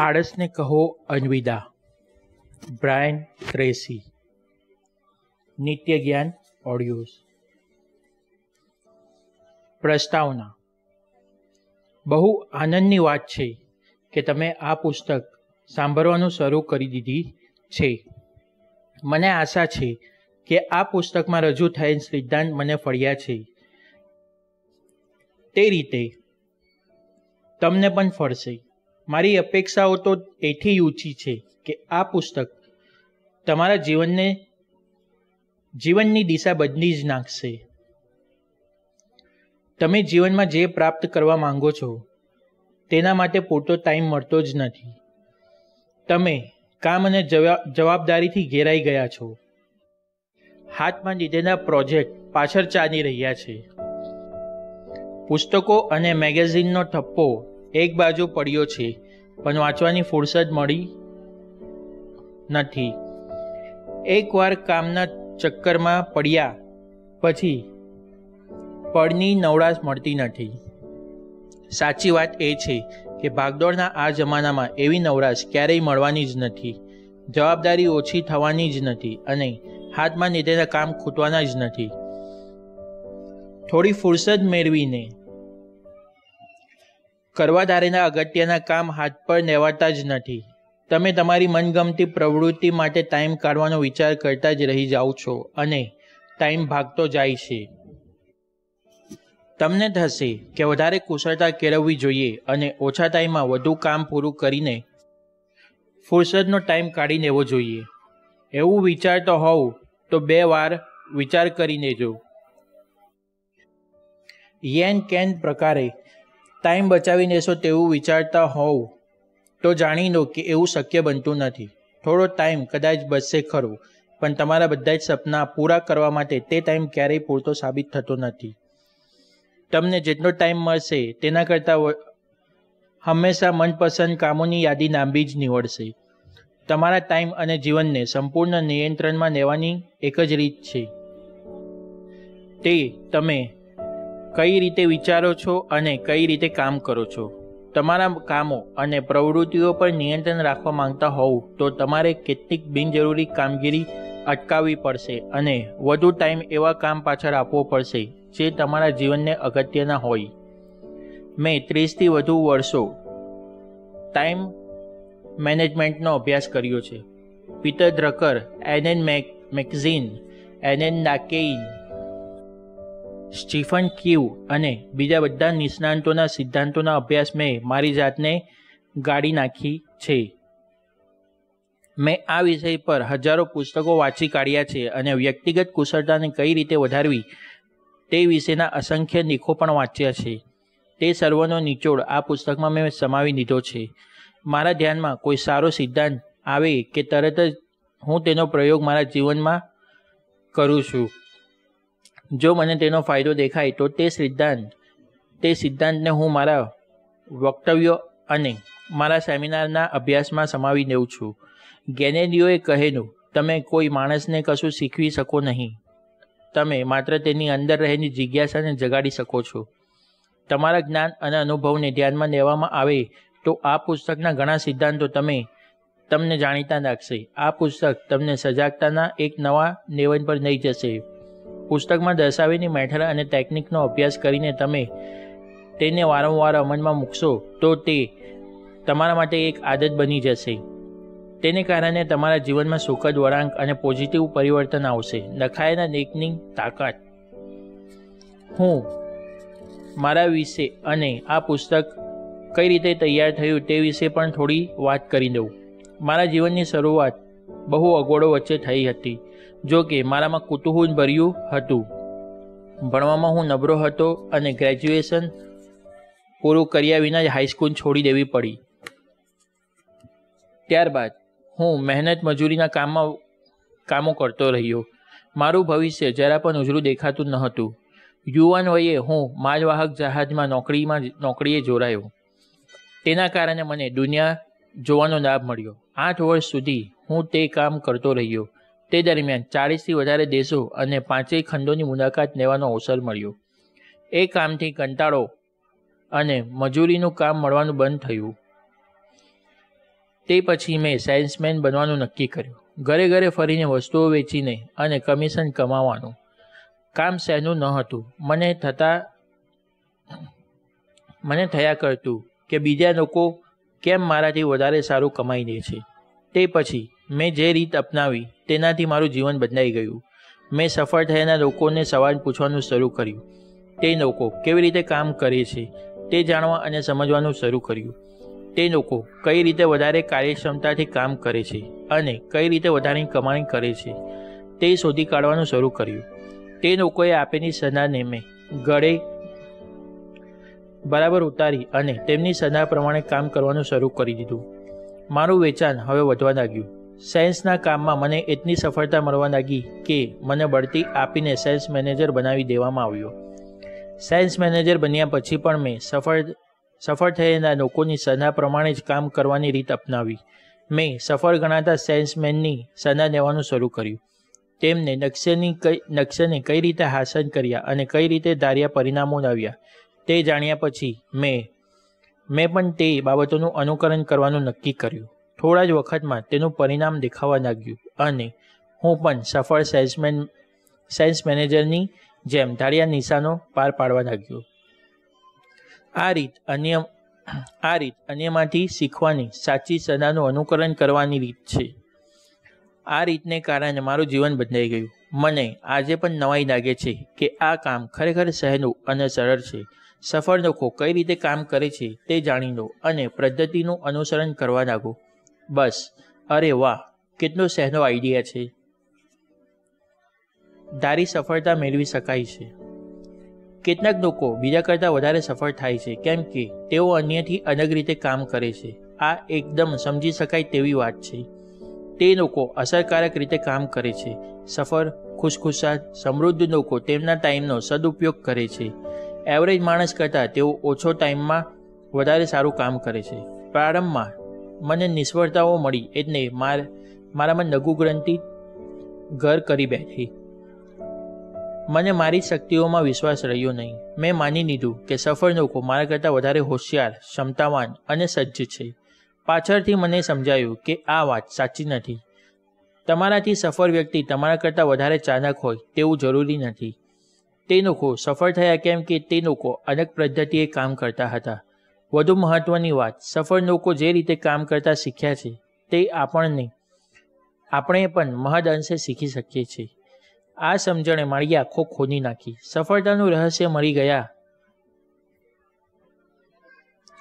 આળસને કહો, અનવિદા. બ્રાયન ક્રેસી નિત્ય જ્ઞાન ઓડિયોઝ. પ્રસ્તાવના. બહુ આનંદની વાત છે કે તમે આ પુસ્તક સાંભળવાનું શરૂ કરી દીધી છે. મને આશા છે કે આ પુસ્તકમાં રજૂ થયેલ સિદ્ધાંત મને ફળ્યા છે. તે રીતે તમને પણ ફળશે મારી અપેક્ષાઓ તો એથી ઊંચી છે કે આ પુસ્તક તમારા જીવનને, જીવનની દિશા બદલી જ નાખશે. તમે જીવનમાં જે પ્રાપ્ત કરવા માંગો છો, તેના માટે પૂરતો ટાઈમ મળતો જ નથી. તમે કામ અને જવાબદારીથી ઘેરાઈ ગયા છો. હાથમાં લીધેલા પ્રોજેક્ટ પાછળ ચાલી રહ્યા છે. પુસ્તકો અને મેગેઝિનનો થપ્પો એક બાજુ પડ્યો છે, પણ વાંચવાની ફુરસદ મળી નથી. એકવાર કામના ચક્કરમાં પડ્યા પછી પડની નવડાશ મળતી નથી. સાચી વાત એ છે કે ભાગદોડના આ જમાનામાં એવી નવરાશ ક્યારેય મળવાની જ નથી. જવાબદારી ઓછી થવાની જ નથી અને હાથમાં લીધેલા કામ ખૂટવાના જ નથી. થોડી ફુરસદ મેળવીને કરવા ધારેલા અગત્યના કામ હાથ પર લેવાતા જ નથી. તમે તમારી મનગમતી પ્રવૃત્તિ માટે ટાઈમ કાઢવાનો વિચાર કરતા જ રહી જાઓ છો અને ટાઈમ ભાગતો જાય છે. તમને થશે કે વધારે કુશળતા કેળવવી જોઈએ અને ઓછા ટાઈમમાં વધુ કામ પૂરું કરીને ફુરસદનો ટાઈમ કાઢી લેવો જોઈએ. એવું વિચારતો હોવ તો બે વાર વિચાર કરી લેજો યેન કેન પ્રકારે ટાઈમ બચાવી લેશો તેવું વિચારતા હોવ, તો જાણી લો કે એવું શક્ય બનતું નથી. થોડો ટાઈમ કદાચ બચશે ખરો, પણ તમારા બધા જ સપના પૂરા કરવા માટે તે ટાઈમ ક્યારેય પૂરતો સાબિત થતો નથી. તમને જેટલો ટાઈમ મળશે, તેના કરતાં હંમેશા મનપસંદ કામોની યાદી લાંબી જ નીવડશે. તમારા ટાઈમ અને જીવનને સંપૂર્ણ નિયંત્રણમાં લેવાની એક જ રીત છે. તે, તમે કઈ રીતે વિચારો છો અને કઈ રીતે કામ કરો છો? તમારા કામો અને પ્રવૃત્તિઓ પર નિયંત્રણ રાખવા માંગતા હોવ તો તમારે કેટલીક બિનજરૂરી કામગીરી અટકાવવી પડશે અને વધુ ટાઈમ એવા કામ પાછળ આપવો પડશે જે તમારા જીવનને અગત્યના હોય. મેં ત્રીસથી વધુ વર્ષો ટાઈમ મેનેજમેન્ટનો અભ્યાસ કર્યો છે. પીટર ધ્રકર એનએન મેક, મેગઝીન એનએન નાકેઇન સ્ટીફન ક્યુ અને બીજા બધા નિષ્ણાંતોના સિદ્ધાંતોના અભ્યાસ મેં મારી જાતને ગાડી નાખી છે. મેં આ વિષય પર હજારો પુસ્તકો વાંચી કાઢ્યા છે અને વ્યક્તિગત કુશળતાને કઈ રીતે વધારવી તે વિશેના અસંખ્ય લેખો પણ વાંચ્યા છે. તે સર્વનો નિચોડ આ પુસ્તકમાં મેં સમાવી દીધો છે. મારા ધ્યાનમાં કોઈ સારો સિદ્ધાંત આવે કે તરત જ હું તેનો પ્રયોગ મારા જીવનમાં કરું છું. જો મને તેનો ફાયદો દેખાય, તો તે સિદ્ધાંત, તે સિદ્ધાંતને હું મારા વક્તવ્યો અને મારા સેમિનારના અભ્યાસમાં સમાવી દઉં છું. ગેનેડિયોએ કહેલું, તમે કોઈ માણસને કશું શીખવી શકો નહીં. તમે માત્ર તેની અંદર રહેલી જિજ્ઞાસાને જગાડી શકો છો. તમારા જ્ઞાન અને અનુભવને ધ્યાનમાં લેવામાં આવે તો આ પુસ્તકના ઘણા સિદ્ધાંતો તમે, તમને જાણીતા લાગશે. આ પુસ્તક તમને સજાગતાના એક નવા લેવલ પર લઈ જશે. પુસ્તકમાં દર્શાવેલી મેથડ અને ટેકનિકનો અભ્યાસ કરીને તમે તેને વારંવાર અમલમાં મૂકશો, તો તે તમારા માટે એક આદત બની જશે. તેને કારણે તમારા જીવનમાં સુખદ વળાંક અને પોઝિટિવ પરિવર્તન આવશે. લખાયેલા લેખની તાકાત. હું મારા વિશે અને આ પુસ્તક કઈ રીતે તૈયાર થયું તે વિશે પણ થોડી વાત કરી દઉં. મારા જીવનની શરૂઆત બહુ અગવડો વચ્ચે થઈ હતી. જો કે મારામાં કુતૂહલ ભર્યું હતું. ભણવામાં હું નબળો હતો અને ગ્રેજ્યુએશન પૂરું કર્યા વિના જ હાઈસ્કૂલ છોડી દેવી પડી. ત્યારબાદ હું મહેનત મજૂરીના કામમાં, કામો કરતો રહ્યો. મારું ભવિષ્ય જરા પણ ઉજળું દેખાતું ન હતું. યુવાન વયે હું માલવાહક જહાજમાં નોકરીમાં નોકરીએ જોડાયો. તેના કારણે મને દુનિયા જોવાનો લાભ મળ્યો. આઠ વર્ષ સુધી હું તે કામ કરતો રહ્યો. તે દરમિયાન ચાળીસથી વધારે દેશો અને પાંચેય ખંડોની મુલાકાત લેવાનો અવસર મળ્યો. એ કામથી કંટાળો અને મજૂરીનું કામ મળવાનું બંધ થયું. તે પછી મેં સેલ્સમેન બનવાનું નક્કી કર્યું. ઘરે ઘરે ફરીને વસ્તુઓ વેચીને અને કમિશન કમાવાનું. કામ સહેનું ન હતું. મને થતા, મને થયા કરતું કે બીજા લોકો કેમ મારાથી વધારે સારું કમાઈ દે છે. તે પછી મેં જે રીત અપનાવી, તેનાથી મારું જીવન બદલાઈ ગયું. મેં સફળ થયેલા લોકોને સવાલ પૂછવાનું શરૂ કર્યું. તે લોકો કેવી રીતે કામ કરે છે, તે જાણવા અને સમજવાનું શરૂ કર્યું. તે લોકો કઈ રીતે વધારે કાર્યક્ષમતાથી કામ કરે છે અને કઈ રીતે વધારે કમાણી કરે છે, તે શોધી કાઢવાનું શરૂ કર્યું. તે લોકોએ આપેલી સલાહને મેં ગળે બરાબર ઉતારી અને તેમની સલાહ પ્રમાણે કામ કરવાનું શરૂ કરી દીધું. મારું વેચાણ હવે વધવા લાગ્યું. સેલ્સના કામમાં મને એટલી સફળતા મળવા લાગી કે મને બઢતી આપીને સેલ્સ મેનેજર બનાવી દેવામાં આવ્યો. સેલ્સ મેનેજર બન્યા પછી પણ મેં સફળ સફળ થયેલા લોકોની સલાહ પ્રમાણે જ કામ કરવાની રીત અપનાવી. મેં સફળ ગણાતા સેલ્સમેનની સલાહ લેવાનું શરૂ કર્યું. તેમને નકશાની કઈ, નકશાને કઈ રીતે હાંસલ કર્યા અને કઈ રીતે ધાર્યા પરિણામો લાવ્યા તે જાણ્યા પછી મેં મેં પણ તે બાબતોનું અનુકરણ કરવાનું નક્કી કર્યું. થોડા જ વખતમાં તેનું પરિણામ દેખાવા લાગ્યું અને હું પણ સફળ સેલ્સમેન, સેલ્સ મેનેજરની જેમ ધાર્યા નિશાનો પાર પાડવા લાગ્યો. આ રીત અન્ય, આ રીત અન્યમાંથી શીખવાની સાચી સદાનું અનુકરણ કરવાની રીત છે. આ રીતને કારણે મારું જીવન બદલાઈ ગયું. મને આજે પણ નવાઈ લાગે છે કે આ કામ ખરેખર સહેલું અને સરળ છે. સફળ લોકો કઈ રીતે કામ કરે છે તે જાણી લો અને પદ્ધતિનું અનુસરણ કરવા લાગો. બસ. અરે વાહ, કેટલો સહેલો આઈડિયા છે. ધારી સફળતા મેળવી શકાય છે. કેટલાક લોકો બીજા કરતાં વધારે સફળ થાય છે, કેમ કે તેઓ અન્યથી અલગ રીતે કામ કરે છે. આ એકદમ સમજી શકાય તેવી વાત છે. તે લોકો અસરકારક રીતે કામ કરે છે. સફળ, ખુશખુશાલ, સમૃદ્ધ લોકો તેમના ટાઈમનો સદુપયોગ કરે છે. એવરેજ માણસ કરતાં તેઓ ઓછો ટાઈમમાં વધારે સારું કામ કરે છે. પ્રારંભમાં મને નિષ્ફળતાઓ મળી એટલે માર, મારામાં નગુ ગ્રંથિ ઘર કરી બેઠી. મને મારી શક્તિઓમાં વિશ્વાસ રહ્યો નહીં. મેં માની લીધું કે સફળ લોકો મારા કરતાં વધારે હોશિયાર, ક્ષમતાવાન અને સજ્જ છે. પાછળથી મને સમજાયું કે આ વાત સાચી નથી. તમારાથી સફળ વ્યક્તિ તમારા કરતાં વધારે ચાલાક હોય તેવું જરૂરી નથી. તે લોકો સફળ થયા કેમ કે તે લોકો અલગ પદ્ધતિએ કામ કરતા હતા. વધુ મહત્વની વાત, સફળ લોકો જે રીતે કામ કરતા શીખ્યા છે, તે આપણને, આપણે પણ મહદ અંશે શીખી શકીએ છીએ. આ સમજણે મારી આંખો ખોલી નાખી. સફળતાનું રહસ્ય મળી ગયા,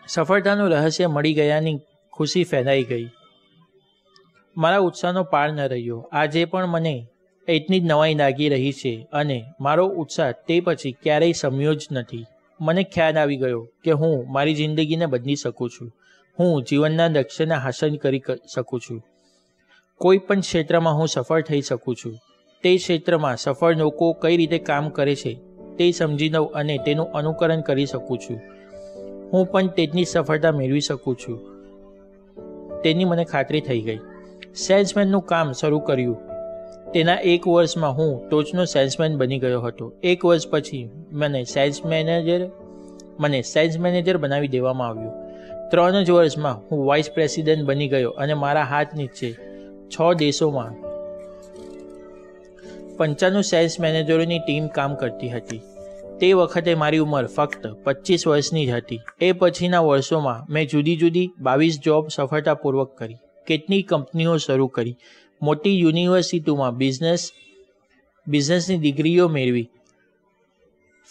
સફળતાનું રહસ્ય મળી ગયાની ખુશી ફેલાઈ ગઈ. મારા ઉત્સાહનો પાર ન રહ્યો. આજે પણ મને એટલી જ નવાઈ લાગી રહી છે અને મારો ઉત્સાહ તે પછી ક્યારેય સમ્યો જ નથી. મને ખ્યાલ આવી ગયો કે હું મારી જિંદગીને બદલી શકું છું. હું જીવનના લક્ષ્યને હાંસલ કરી શકું છું. કોઈ પણ ક્ષેત્રમાં હું સફળ થઈ શકું છું. તે ક્ષેત્રમાં સફળ લોકો કઈ રીતે કામ કરે છે, તે સમજી લઉં અને તેનું અનુકરણ કરી શકું છું. હું પણ તેની સફળતા મેળવી શકું છું. તેની મને ખાતરી થઈ ગઈ. સેલ્સમેનનું કામ શરૂ કર્યું. તેના એક વર્ષમાં હું ટોચનો સેલ્સમેન બની ગયો હતો. એક વર્ષ પછી મને સેલ્સ મેનેજર, મને સેલ્સ મેનેજર બનાવી દેવામાં આવ્યું. ત્રણ જ વર્ષમાં હું વાઇસ પ્રેસિડેન્ટ બની ગયો અને મારા હાથ નીચે છ દેશોમાં પંચાણું સેલ્સ મેનેજરોની ટીમ કામ કરતી હતી. તે વખતે મારી ઉંમર ફક્ત પચીસ વર્ષની જ હતી. એ પછીના વર્ષોમાં મેં જુદી જુદી બાવીસ જોબ સફળતાપૂર્વક કરી. કેટલી કંપનીઓ શરૂ કરી. મોટી યુનિવર્સિટીઓમાં બિઝનેસ બિઝનેસની ડિગ્રીઓ મેળવી.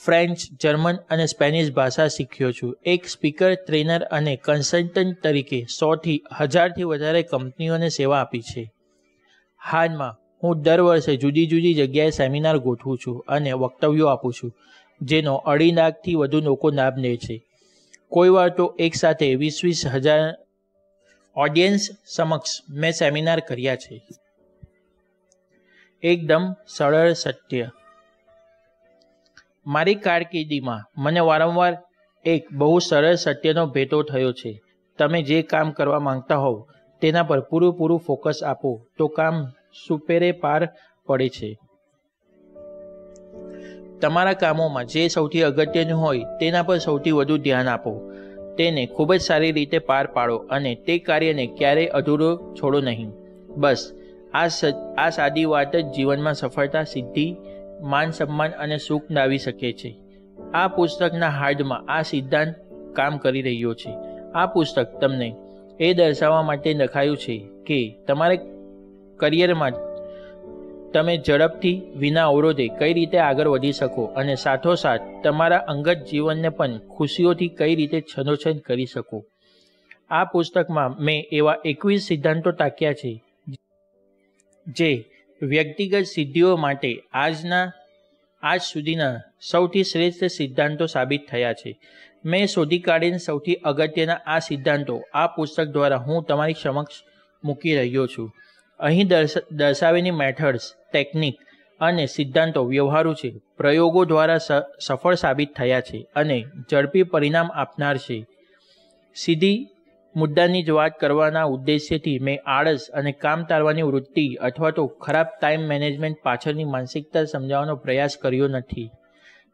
ફ્રેન્ચ જર્મન અને સ્પેનિશ ભાષા શીખ્યો છું. એક સ્પીકર ટ્રેનર અને કન્સલ્ટન્ટ તરીકે સોથી, હજારથી વધારે કંપનીઓને સેવા આપી છે. હાલમાં, હું દર વર્ષે જુદી જુદી જગ્યાએ સેમિનાર ગોઠવું છું અને વક્તવ્યો આપું છું, જેનો અઢી લાખથી વધુ લોકો લાભ લે છે. કોઈ વાર તો એકસાથે વીસ વીસ હજાર ઓડિયન્સ સમક્ષ મેં સેમિનાર કર્યા છે. એકદમ સરળ સત્ય. મારી કારકિર્દીમાં મને વારંવાર એક બહુ સરળ સત્યનો ભેટો થયો છે. તમે જે કામ કરવા માંગતા હોવ, તેના પર પૂરું પૂરું ફોકસ આપો, તો કામ સુપેરે પાર પડે છે. તમારા કામોમાં જે સૌથી અગત્યનું હોય, તેના પર સૌથી વધુ ધ્યાન આપો. તેને ખૂબ જ સારી રીતે પાર પાડો અને તે કાર્યને ક્યારેય અધૂરો છોડો નહીં. બસ, આ આ સાદી વાત જ જીવનમાં સફળતા, સિદ્ધિ, માન સન્માન અને સુખ લાવી શકે છે. આ પુસ્તકના હાર્ડમાં આ સિદ્ધાંત કામ કરી રહ્યો છે. આ પુસ્તક તમને એ દર્શાવવા માટે લખાયું છે કે તમારે કરિયરમાં તમે ઝડપથી વિના અવરોધે કઈ રીતે આગળ વધી શકો અને સાથોસાથ તમારા અંગત જીવનને પણ ખુશીઓથી કઈ રીતે છનોછન કરી શકો? આ પુસ્તકમાં મેં એવા એકવીસ સિદ્ધાંતો ટાંક્યા છે, જે વ્યક્તિગત સિદ્ધિઓ માટે આજના, આજ સુધીના સૌથી શ્રેષ્ઠ સિદ્ધાંતો સાબિત થયા છે. મેં શોધી કાઢીને સૌથી અગત્યના આ સિદ્ધાંતો આ પુસ્તક દ્વારા હું તમારી સમક્ષ મૂકી રહ્યો છું. અહીં દર્શાવેલી મેથડ્સ, ટેકનિક અને સિદ્ધાંતો વ્યવહારુ છે. પ્રયોગો દ્વારા સફળ સાબિત થયા છે અને ઝડપી પરિણામ આપનાર છે. સીધી મુદ્દાની જ વાત કરવાના ઉદ્દેશ્યથી મેં આળસ અને કામ તારવાની વૃત્તિ અથવા તો ખરાબ ટાઈમ મેનેજમેન્ટ પાછળની માનસિકતા સમજાવવાનો પ્રયાસ કર્યો નથી.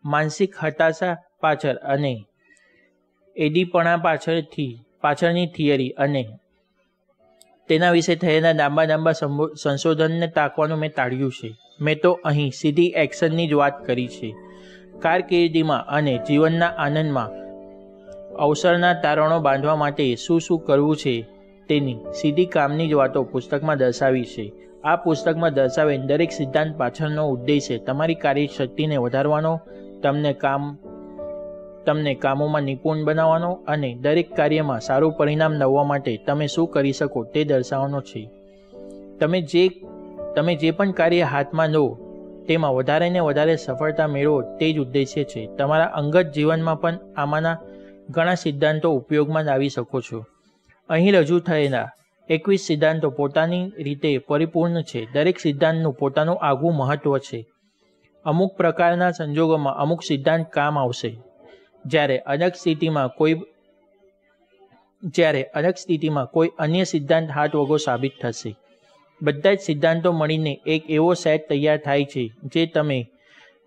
માનસિક હતાશા પાછળ અને એડીપણા પાછળથી, પાછળની થિયરી અને તેના વિશે થયેલા લાંબા લાંબા સંશોધનને તાકવાનું મેં ટાળ્યું છે. મેં તો અહીં સીધી એક્શનની જ વાત કરી છે. કારકિર્દીમાં અને જીવનના આનંદમાં અવસરના તારણો બાંધવા માટે શું શું કરવું છે તેની સીધી કામની જ વાતો પુસ્તકમાં દર્શાવી છે. આ પુસ્તકમાં દર્શાવેલ દરેક સિદ્ધાંત પાછળનો ઉદ્દેશ્ય તમારી કાર્યશક્તિને વધારવાનો, તમને કામ તમને કામોમાં નિપુણ બનાવવાનો અને દરેક કાર્યમાં સારું પરિણામ લાવવા માટે તમે શું કરી શકો તે દર્શાવવાનો છે. તમે જે તમે જે પણ કાર્ય હાથમાં લો, તેમાં વધારે ને વધારે સફળતા મેળવો તે જ ઉદ્દેશ્ય છે. તમારા અંગત જીવનમાં પણ આમાંના ઘણા સિદ્ધાંતો ઉપયોગમાં લાવી શકો છો. અહીં રજૂ થયેલા એકવીસ સિદ્ધાંતો પોતાની રીતે પરિપૂર્ણ છે. દરેક સિદ્ધાંતનું પોતાનું આગવું મહત્વ છે. અમુક પ્રકારના સંજોગોમાં અમુક સિદ્ધાંત કામ આવશે. જ્યારે અલગ સ્થિતિમાં કોઈ જ્યારે અલગ સ્થિતિમાં કોઈ અન્ય સિદ્ધાંત હાથ વગો સાબિત થશે. બધા જ સિદ્ધાંતો મળીને એક એવો સેટ તૈયાર થાય છે, જે તમે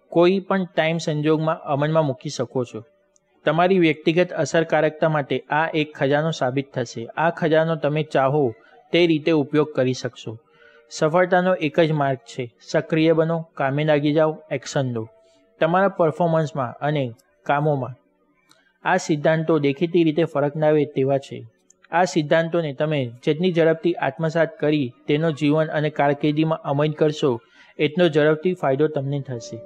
કોઈ પણ ટાઈમ સંજોગમાં અમલમાં મૂકી શકો છો. તમારી વ્યક્તિગત અસરકારકતા માટે આ એક ખજાનો સાબિત થશે. આ ખજાનો તમે ચાહો તે રીતે ઉપયોગ કરી શકશો. સફળતાનો એક જ માર્ગ છે. સક્રિય બનો, કામે લાગી જાઓ, એક્શન લો. તમારા પરફોર્મન્સમાં અને કામોમાં આ સિદ્ધાંતો દેખીતી રીતે ફરક ના આવે તેવા છે. આ સિદ્ધાંતોને તમે જેટલી ઝડપથી આત્મસાત કરી તેનો જીવન અને કારકિર્દીમાં અમલ કરશો, એટલો ઝડપથી ફાયદો તમને થશે.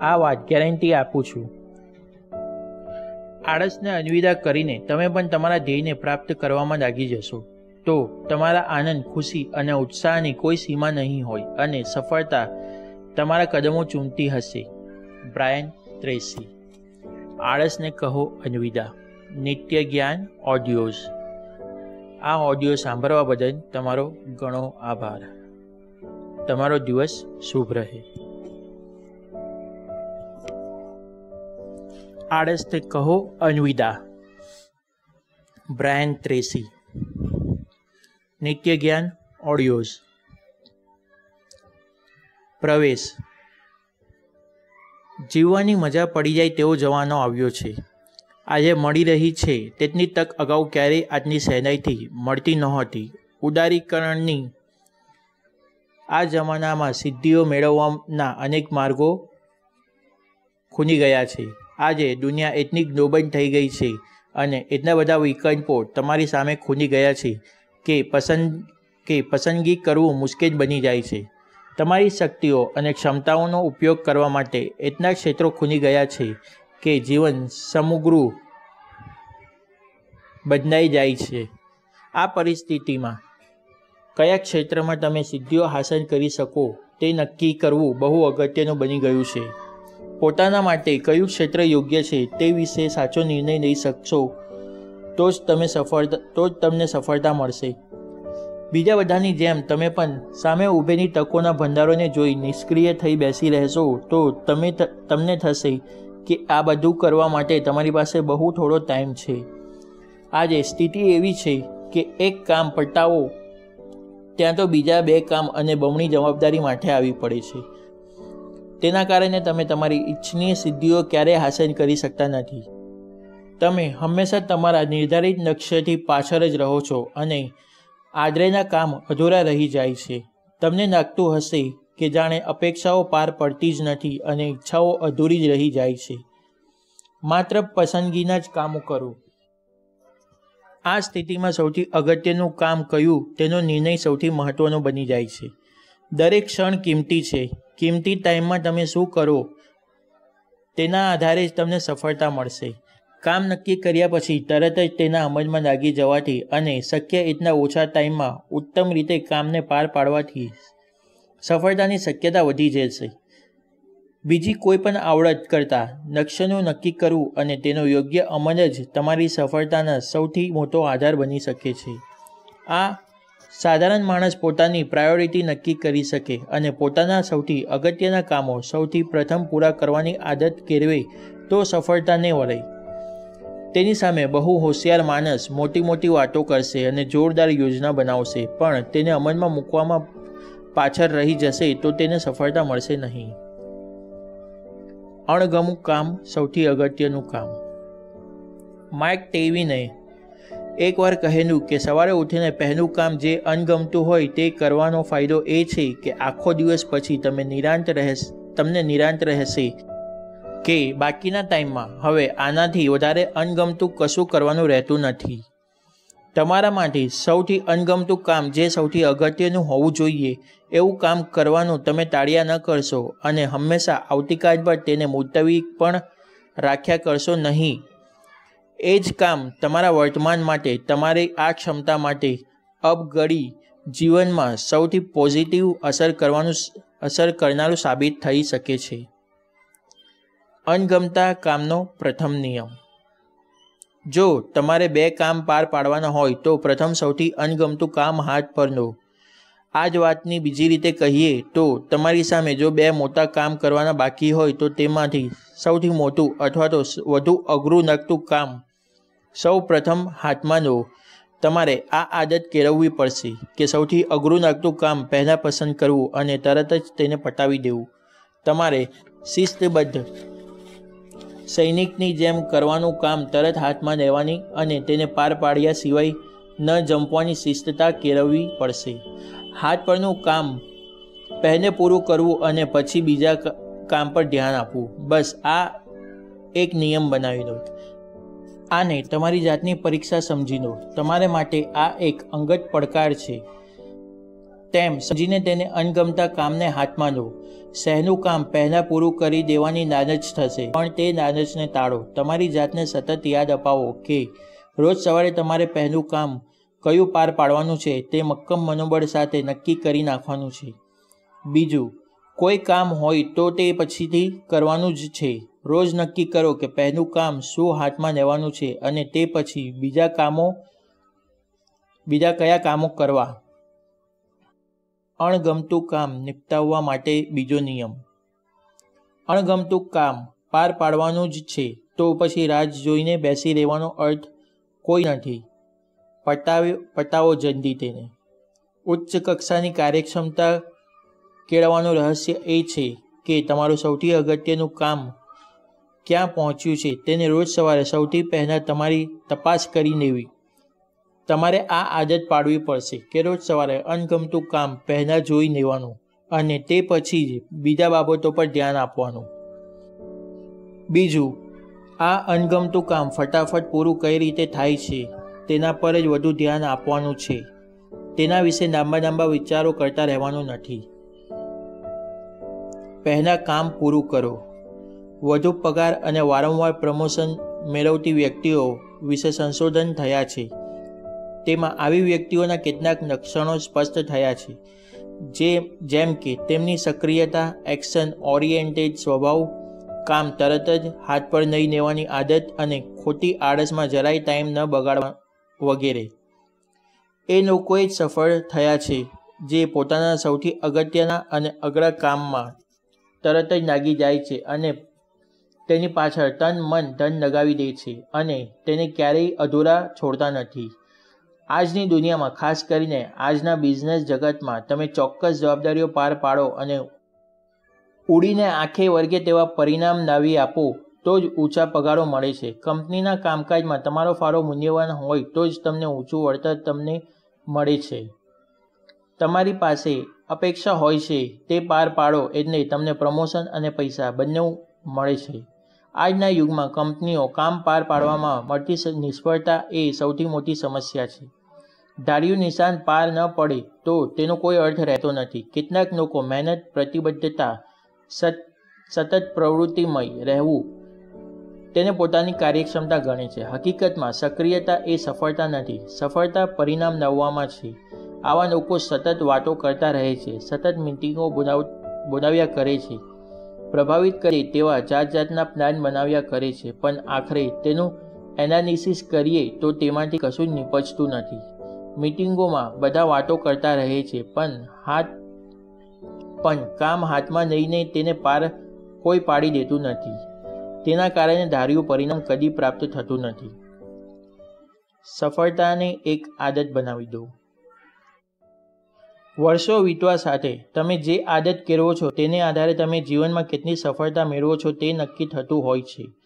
આ વાત ગેરંટી આપું છું. આળસને અનવિદા કરીને તમે પણ તમારા ધ્યેયને પ્રાપ્ત કરવામાં લાગી જશો. તો તમારા આનંદ, ખુશી અને ઉત્સાહની કોઈ સીમા નહીં હોય અને સફળતા તમારા કદમો ચૂમતી હશે. બ્રાયન ત્રેસી આળસને કહો અનવિદા, નિત્ય જ્ઞાન ઓડિયોઝ આ ઓડિયો સાંભળવા બદલ તમારો ઘણો આભાર. તમારો દિવસ શુભ રહે. આળસને કહો અનવિદા. બ્રાયન ત્રેસી નિત્ય જ્ઞાન ઓડિયોઝ પ્રવેશ. જીવવાની મજા પડી જાય તેવો જવાનો આવ્યો છે. આજે મળી રહી છે, તેટલી તક અગાઉ ક્યારેય આજની સહેલાઈથી મળતી નહોતી. ઉદારીકરણની આ જમાનામાં સિદ્ધિઓ મેળવવાના અનેક માર્ગો ખૂની ગયા છે. આજે દુનિયા એટલી ગ્લોબલ થઈ ગઈ છે અને એટલા બધા વિકલ્પો તમારી સામે ખૂની ગયા છે કે પસંદ, કે પસંદગી કરવું મુશ્કેલ બની જાય છે. તમારી શક્તિઓ અને ક્ષમતાઓનો ઉપયોગ કરવા માટે એટલા ક્ષેત્રો ખૂની ગયા છે કે જીવન સમગ્ર બદલાઈ જાય છે. આ પરિસ્થિતિમાં કયા ક્ષેત્રમાં તમે સિદ્ધિઓ હાંસલ કરી શકો તે નક્કી કરવું બહુ અગત્યનું બની ગયું છે. પોતાના માટે કયું ક્ષેત્ર યોગ્ય છે તે વિશે સાચો નિર્ણય લઈ શકશો તો જ તમે સફળતા તો જ તમને સફળતા મળશે. બીજા બધાની જેમ તમે પણ સામે ઊભેલી તકોના ભંડારોને જોઈ નિષ્ક્રિય થઈ બેસી રહેશો, તો તમે તમને થશે કે આ બધું કરવા માટે તમારી પાસે બહુ થોડો ટાઈમ છે. આજે સ્થિતિ એવી છે કે એક કામ પટાવો, ત્યાં તો બીજા બે કામ અને બમણી જવાબદારી માટે આવી પડે છે. તેના કારણે તમે તમારી ઈચ્છનીય સિદ્ધિઓ ક્યારેય હાંસલ કરી શકતા નથી. તમે હંમેશા તમારા નિર્ધારિત લક્ષ્યથી પાછળ જ રહો છો અને આદરેના કામ અધૂરા રહી જાય છે. તમને લાગતું હશે કે જાણે અપેક્ષાઓ પાર પડતી જ નથી અને ઈચ્છાઓ અધૂરી જ રહી જાય છે. માત્ર પસંદગીના જ કામો કરો. આ સ્થિતિમાં સૌથી અગત્યનું કામ કયું તેનો નિર્ણય સૌથી મહત્વનો બની જાય છે. દરેક ક્ષણ કિંમતી છે. કિંમતી ટાઈમમાં તમે શું કરો તેના આધારે જ તમને સફળતા મળશે. કામ નક્કી કર્યા પછી તરત જ તેના અમલમાં લાગી જવાથી અને શક્ય એટલા ઓછા ટાઈમમાં ઉત્તમ રીતે કામને પાર પાડવાથી સફળતાની શક્યતા વધી જશે. બીજી કોઈ પણ આવડત કરતાં લક્ષ્યનું નક્કી કરવું અને તેનો યોગ્ય અમલ જ તમારી સફળતાના સૌથી મોટો આધાર બની શકે છે. આ સાધારણ માણસ પોતાની પ્રાયોરિટી નક્કી કરી શકે અને પોતાના સૌથી અગત્યના કામો સૌથી પ્રથમ પૂરા કરવાની આદત કેળવે તો સફળતાને વળે. તેની સામે બહુ હોશિયાર માણસ મોટી મોટી વાતો કરશે અને જોરદાર યોજના બનાવશે, પણ તેને અમલમાં મૂકવામાં પાછળ રહી જશે તો તેને સફળતા મળશે નહીં. અણગમું કામ સૌથી અગત્યનું કામ. માઇક ટેવીને એકવાર કહેલું કે સવારે ઉઠીને પહેલું કામ જે અનગમતું હોય તે કરવાનો ફાયદો એ છે કે આખો દિવસ પછી તમે નિરાંત રહેશ, તમને નિરાંત રહેશે. કે બાકીના ટાઈમમાં હવે આનાથી વધારે અનગમતું કશું કરવાનું રહેતું નથી. તમારા માટે સૌથી અનગમતું કામ જે સૌથી અગત્યનું હોવું જોઈએ, એવું કામ કરવાનું તમે ટાળ્યા ન કરશો અને હંમેશા આવતીકાલ પર તેને મુલતવી પણ રાખ્યા કરશો નહીં. એ જ કામ તમારા વર્તમાન માટે, તમારી આ ક્ષમતા માટે અપગડી જીવનમાં સૌથી પોઝિટિવ અસર કરવાનું અસર કરનારું સાબિત થઈ શકે છે. અણગમતા કામનો પ્રથમ નિયમ. જો તમારે બે કામ પાર પાડવાના હોય, તો પ્રથમ સૌથી અનગમતું કામ હાથ પર લો આ જ વાતની બીજી રીતે કહીએ તો, તમારી સામે જો બે મોટા કામ કરવાના બાકી હોય, તો તેમાંથી સૌથી મોટું અથવા તો વધુ અઘરું નગતું કામ સૌ પ્રથમ હાથમાં લો તમારે આ આદત કેળવવી પડશે કે સૌથી અઘરું લાગતું કામ પહેલાં પસંદ કરવું અને તરત જ તેને પટાવી દેવું. તમારે શિસ્તબદ્ધ સૈનિકની જેમ કરવાનું કામ તરત હાથમાં લેવાની અને તેને પાર પાડ્યા સિવાય ન જંપવાની શિસ્તતા કેળવવી પડશે. હાથ પરનું કામ પહેલે પૂરું કરવું અને પછી બીજા કામ પર ધ્યાન આપવું. બસ આ એક નિયમ બનાવી દો. આને તમારી જાતની પરીક્ષા સમજી લો. તમારે માટે આ એક અંગત પડકાર છે. તેમ સમજીને તેને અનગમતા કામને હાથમાં લો. સહેનું કામ પહેલાં પૂરું કરી દેવાની લાલચ થશે. પણ તે લાલચને ટાળો. તમારી જાતને સતત યાદ અપાવો કે રોજ સવારે તમારે પહેલું કામ કયું પાર પાડવાનું છે તે મક્કમ મનોબળ સાથે નક્કી કરી નાખવાનું છે. બીજું, કોઈ કામ હોય તો તે પછીથી કરવાનું જ છે. રોજ નક્કી કરો કે પહેલું કામ શું હાથમાં લેવાનું છે અને તે પછી બીજા કામો, બીજા કયા કામો કરવા. અણગમતું કામ નિપટાવવા માટે બીજો નિયમ. અણગમતું કામ પાર પાડવાનું જ છે, તો પછી રાજ જોઈને બેસી રહેવાનો અર્થ કોઈ નથી. પટાવી, પટાવો જલ્દી તેને. ઉચ્ચ કક્ષાની કાર્યક્ષમતા કેળવવાનું રહસ્ય એ છે કે તમારું સૌથી અગત્યનું કામ ક્યાં પહોંચ્યું છે તેને રોજ સવારે સૌથી પહેલાં તમારી તપાસ કરી લેવી. તમારે આ આદત પાડવી પડશે કે રોજ સવારે અણગમતું કામ પહેલાં જોઈ લેવાનું અને તે પછી જ બીજા બાબતો પર ધ્યાન આપવાનું. બીજું, આ અનગમતું કામ ફટાફટ પૂરું કઈ રીતે થાય છે તેના પર જ વધુ ધ્યાન આપવાનું છે. તેના વિશે લાંબા લાંબા વિચારો કરતા રહેવાનું નથી. પહેલાં કામ પૂરું કરો. વધુ પગાર અને વારંવાર પ્રમોશન મેળવતી વ્યક્તિઓ વિશે સંશોધન થયા છે. તેમાં આવી વ્યક્તિઓના કેટલાક લક્ષણો સ્પષ્ટ થયા છે. જે, જેમ કે તેમની સક્રિયતા, એક્શન, ઓરિએન્ટેડ સ્વભાવ, કામ તરત જ હાથ પર નહીં લેવાની આદત અને ખોટી આળસમાં જરાય ટાઈમ ન બગાડવા વગેરે. એ લોકોએ સફળ થયા છે, જે પોતાના સૌથી અગત્યના અને અઘરા કામમાં તરત જ લાગી જાય છે અને તેની પાછળ તન, મન, ધન લગાવી દે છે અને તેને ક્યારેય અધૂરા છોડતા નથી. આજની દુનિયામાં, ખાસ કરીને આજના બિઝનેસ જગતમાં, તમે ચોક્કસ જવાબદારીઓ પાર પાડો અને ઉડીને આંખે વર્ગે તેવા પરિણામ લાવી આપો, તો જ ઊંચા પગારો મળે છે. કંપનીના કામકાજમાં તમારો ફાળો મૂલ્યવાન હોય, તો જ તમને ઊંચું વળતર તમને મળે છે. તમારી પાસે અપેક્ષા હોય છે, તે પાર પાડો એટલે તમને પ્રમોશન અને પૈસા બંને મળે છે. આજના યુગમાં કંપનીઓ કામ પાર પાડવામાં મળતી નિષ્ફળતા એ સૌથી મોટી સમસ્યા છે. ધાર્યું નિશાન પાર ન પડે તો તેનો કોઈ અર્થ રહેતો નથી. કેટલાક લોકો મહેનત, પ્રતિબદ્ધતા સતત પ્રવૃત્તિમય રહેવું તેને પોતાની કાર્યક્ષમતા ગણે છે. હકીકતમાં, સક્રિયતા એ સફળતા નથી. સફળતા પરિણામ લાવવામાં છે. આવા લોકો સતત વાતો કરતા રહે છે. સતત મિટિંગો બોલાવ્યા કરે છે. પ્રભાવિત કરે તેવા જાત જાતના પ્લાન બનાવ્યા કરે છે. પણ આખરે તેનું એનાલિસિસ કરીએ તો તેમાંથી કશું જ નીપજતું નથી. મિટિંગોમાં બધા વાતો કરતા રહે છે, પણ હાથ, પણ કામ હાથમાં લઈને તેને પાર કોઈ પાડી દેતું નથી. તેના કારણે ધાર્યું પરિણામ કદી પ્રાપ્ત થતું નથી. સફળતાને એક આદત બનાવી દો. વર્ષો વીતવા સાથે તમે જે આદત કેળવો છો, તેને આધારે તમે જીવનમાં કેટલી સફળતા મેળવો છો તે નક્કી થતું હોય છે.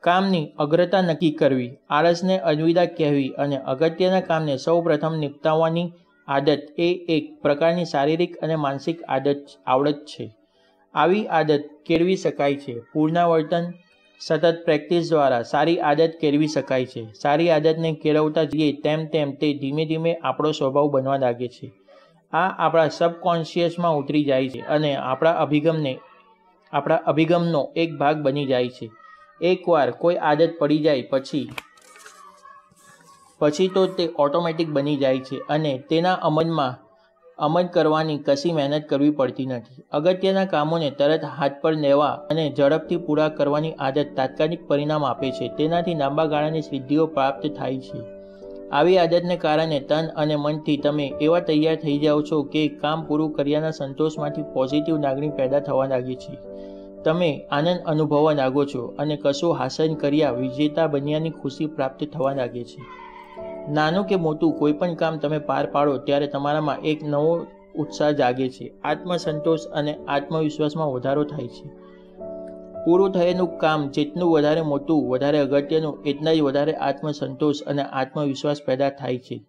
કામની અગ્રતા નક્કી કરવી, આળસને અલવિદા કહેવી અને અગત્યના કામને સૌ પ્રથમ નિપટાવવાની આદત એ એક પ્રકારની શારીરિક અને માનસિક આદત આવડત છે. આવી આદત કેળવી શકાય છે. પૂર્ણાવર્તન, સતત પ્રેક્ટિસ દ્વારા સારી આદત કેળવી શકાય છે. સારી આદતને કેળવતા જઈએ તેમ તેમ તે ધીમે ધીમે આપણો સ્વભાવ બનવા લાગે છે. આ આપણા સબકોન્શિયસમાં ઉતરી જાય છે અને આપણા અભિગમને, આપણા અભિગમનો એક ભાગ બની જાય છે. એકવાર કોઈ આદત પડી જાય પછી પછી તો તે ઓટોમેટિક બની જાય છે અને તેના અમલમાં અમલ કરવાની કશી મહેનત કરવી પડતી નથી. અગત્યના કામોને તરત હાથ પર લેવા અને ઝડપથી પૂરા કરવાની આદત તાત્કાલિક પરિણામ આપે છે. તેનાથી લાંબા ગાળાની સિદ્ધિઓ પ્રાપ્ત થાય છે. આવી આદતને કારણે તન અને મનથી તમે એવા તૈયાર થઈ જાઓ છો કે કામ પૂરું કર્યાના સંતોષમાંથી પોઝિટિવ લાગણી પેદા થવા લાગે છે. તમે આનંદ અનુભવવા લાગો છો અને કશું હાંસલ કર્યા વિજેતા બન્યાની ખુશી પ્રાપ્ત થવા લાગે છે. નાનું કે મોટું કોઈ પણ કામ તમે પાર પાડો ત્યારે તમારામાં એક નવો ઉત્સાહ જાગે છે. આત્મસંતોષ અને આત્મવિશ્વાસમાં વધારો થાય છે. પૂરું થયેલું કામ જેટલું વધારે મોટું, વધારે અગત્યનું, એટલા જ વધારે આત્મસંતોષ અને આત્મવિશ્વાસ પેદા થાય છે.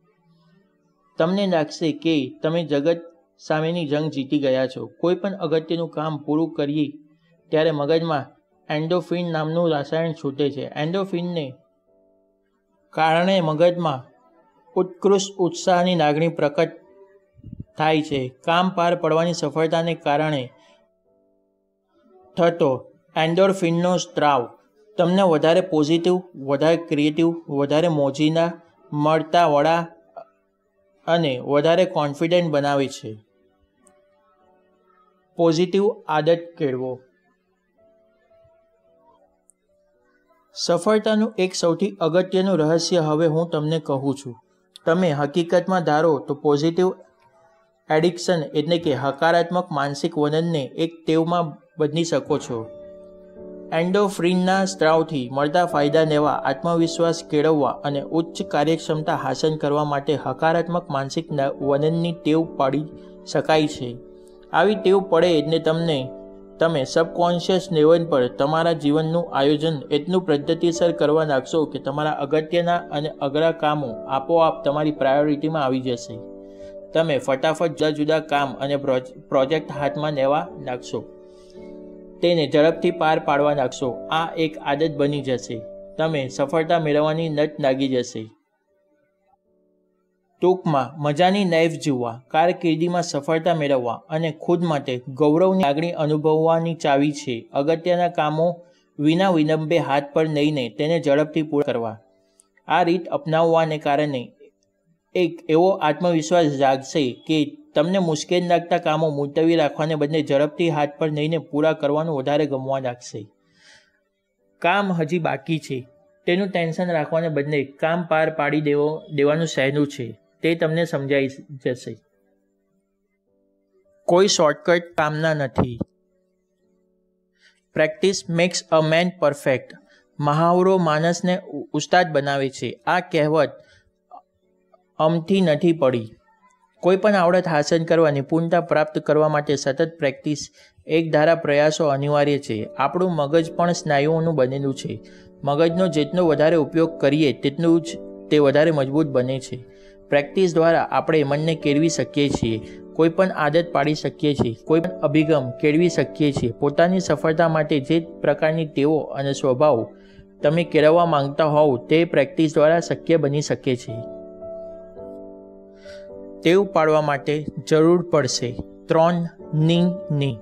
તમને લાગશે કે તમે જગત સામેની જંગ જીતી ગયા છો. કોઈ પણ અગત્યનું કામ પૂરું કરીએ ત્યારે મગજમાં એન્ડોફિન નામનું રાસાયણ છૂટે છે. એન્ડોફિનને કારણે મગજમાં ઉત્કૃષ્ટ ઉત્સાહની લાગણી પ્રકટ થાય છે. કામ પાર પડવાની સફળતાને કારણે થતો એન્ડોરફિનનો સ્ત્રાવ તમને વધારે પોઝિટિવ, વધારે ક્રિએટિવ, વધારે મોજીના મળતા વડા અને વધારે કોન્ફિડન્ટ બનાવે છે. પોઝિટિવ આદત કેળવો. સફળતાનું એક સૌથી અગત્યનું રહસ્ય હવે હું તમને કહું છું. તમે હકીકતમાં ધારો તો પોઝિટિવ એડિક્શન એટલે કે હકારાત્મક માનસિક વલણને એક ટેવમાં બદલી શકો છો. એન્ડોફ્રીનના સ્ત્રાવથી મળતા ફાયદા લેવા, આત્મવિશ્વાસ કેળવવા અને ઉચ્ચ કાર્યક્ષમતા હાંસલ કરવા માટે હકારાત્મક માનસિક વલણની ટેવ પાડી શકાય છે. આવી ટેવ પડે એટલે તમને તમે સબકોન્શિયસ લેવલ પર તમારા જીવનનું આયોજન એટલું પદ્ધતિસર કરવા લાગશો કે તમારા અગત્યના અને અઘરા કામો આપોઆપ તમારી પ્રાયોરિટીમાં આવી જશે. તમે ફટાફટ જુદા જુદા કામ અને પ્રોજેક્ટ હાથમાં લેવા લાગશો. તેને ઝડપથી પાર પાડવા લાગશો. આ એક આદત બની જશે. તમે સફળતા મેળવવાની નટ લાગી જશે. ટૂંકમાં મજાની લાઈફ જીવવા, કારકિર્દીમાં સફળતા મેળવવા અને ખુદ માટે ગૌરવની લાગણી અનુભવવાની ચાવી છે. અગત્યના કામો વિના વિલંબે હાથ પર લઈને તેને ઝડપથી પૂર્ણ કરવા. આ રીત અપનાવવાને કારણે એક એવો આત્મવિશ્વાસ જાગશે કે તમને મુશ્કેલ લાગતા કામો મુલતવી રાખવાને બદલે ઝડપથી હાથ પર લઈને પૂરા કરવાનું વધારે ગમવા લાગશે. કામ હજી બાકી છે. તેનું ટેન્શન રાખવાને બદલે કામ પાર પાડી દેવો, દેવાનું સહેલું છે. તે તમને સમજાઈ જશે. કોઈ શોર્ટકટ કામના નથી. Practice makes a man perfect મહાવરો માણસને ઉસ્તાદ બનાવે છે. આ કહેવત અમથી નથી પડી. કોઈ પણ આવડત હાંસલ કરવા નિપુણતા પ્રાપ્ત કરવા માટે સતત પ્રેક્ટિસ એક ધારા પ્રયાસો અનિવાર્ય છે. આપણું મગજ પણ સ્નાયુઓનું બનેલું છે. મગજનો જેટલો વધારે ઉપયોગ કરીએ, તેટલું જ તે વધારે મજબૂત બને છે. પ્રેક્ટિસ દ્વારા આપણે મનને કેળવી શકીએ છીએ, કોઈ પણ આદત પાડી શકીએ છીએ, કોઈ પણ અભિગમ કેળવી શકીએ છીએ. પોતાની સફળતા માટે જે પ્રકારની ટેવો અને સ્વભાવ તમે કેળવવા માંગતા હોવ, તે પ્રેક્ટિસ દ્વારા શક્ય બની શકે છે. ટેવ પાડવા માટે જરૂર પડશે ત્રણની ની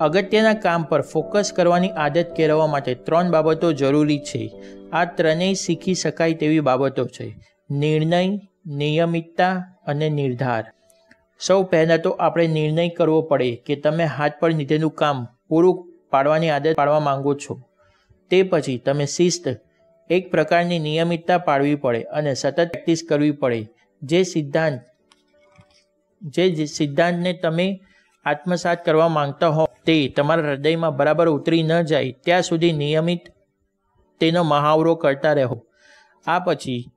અગત્યના કામ પર ફોકસ કરવાની આદત કેળવવા માટે ત્રણ બાબતો જરૂરી છે. આ ત્રણેય શીખી શકાય તેવી બાબતો છે. નિર્ણય નિયમિતતા અને નિર્ધાર. સૌ પહેલાં તો આપણે નિર્ણય કરવો પડે કે તમે હાથ પર લીધેલું કામ પૂરું પાડવાની આદત પાડવા માંગો છો. તે પછી તમે શિસ્ત, એક પ્રકારની નિયમિતતા પાડવી પડે અને સતત પ્રેક્ટિસ કરવી પડે. જે સિદ્ધાંત જે સિદ્ધાંતને તમે આત્મસાત કરવા માંગતા હો, તે તમારા હૃદયમાં બરાબર ઉતરી ન જાય, ત્યાં સુધી નિયમિત તેનો મહાવરો કરતા રહો. આ પછી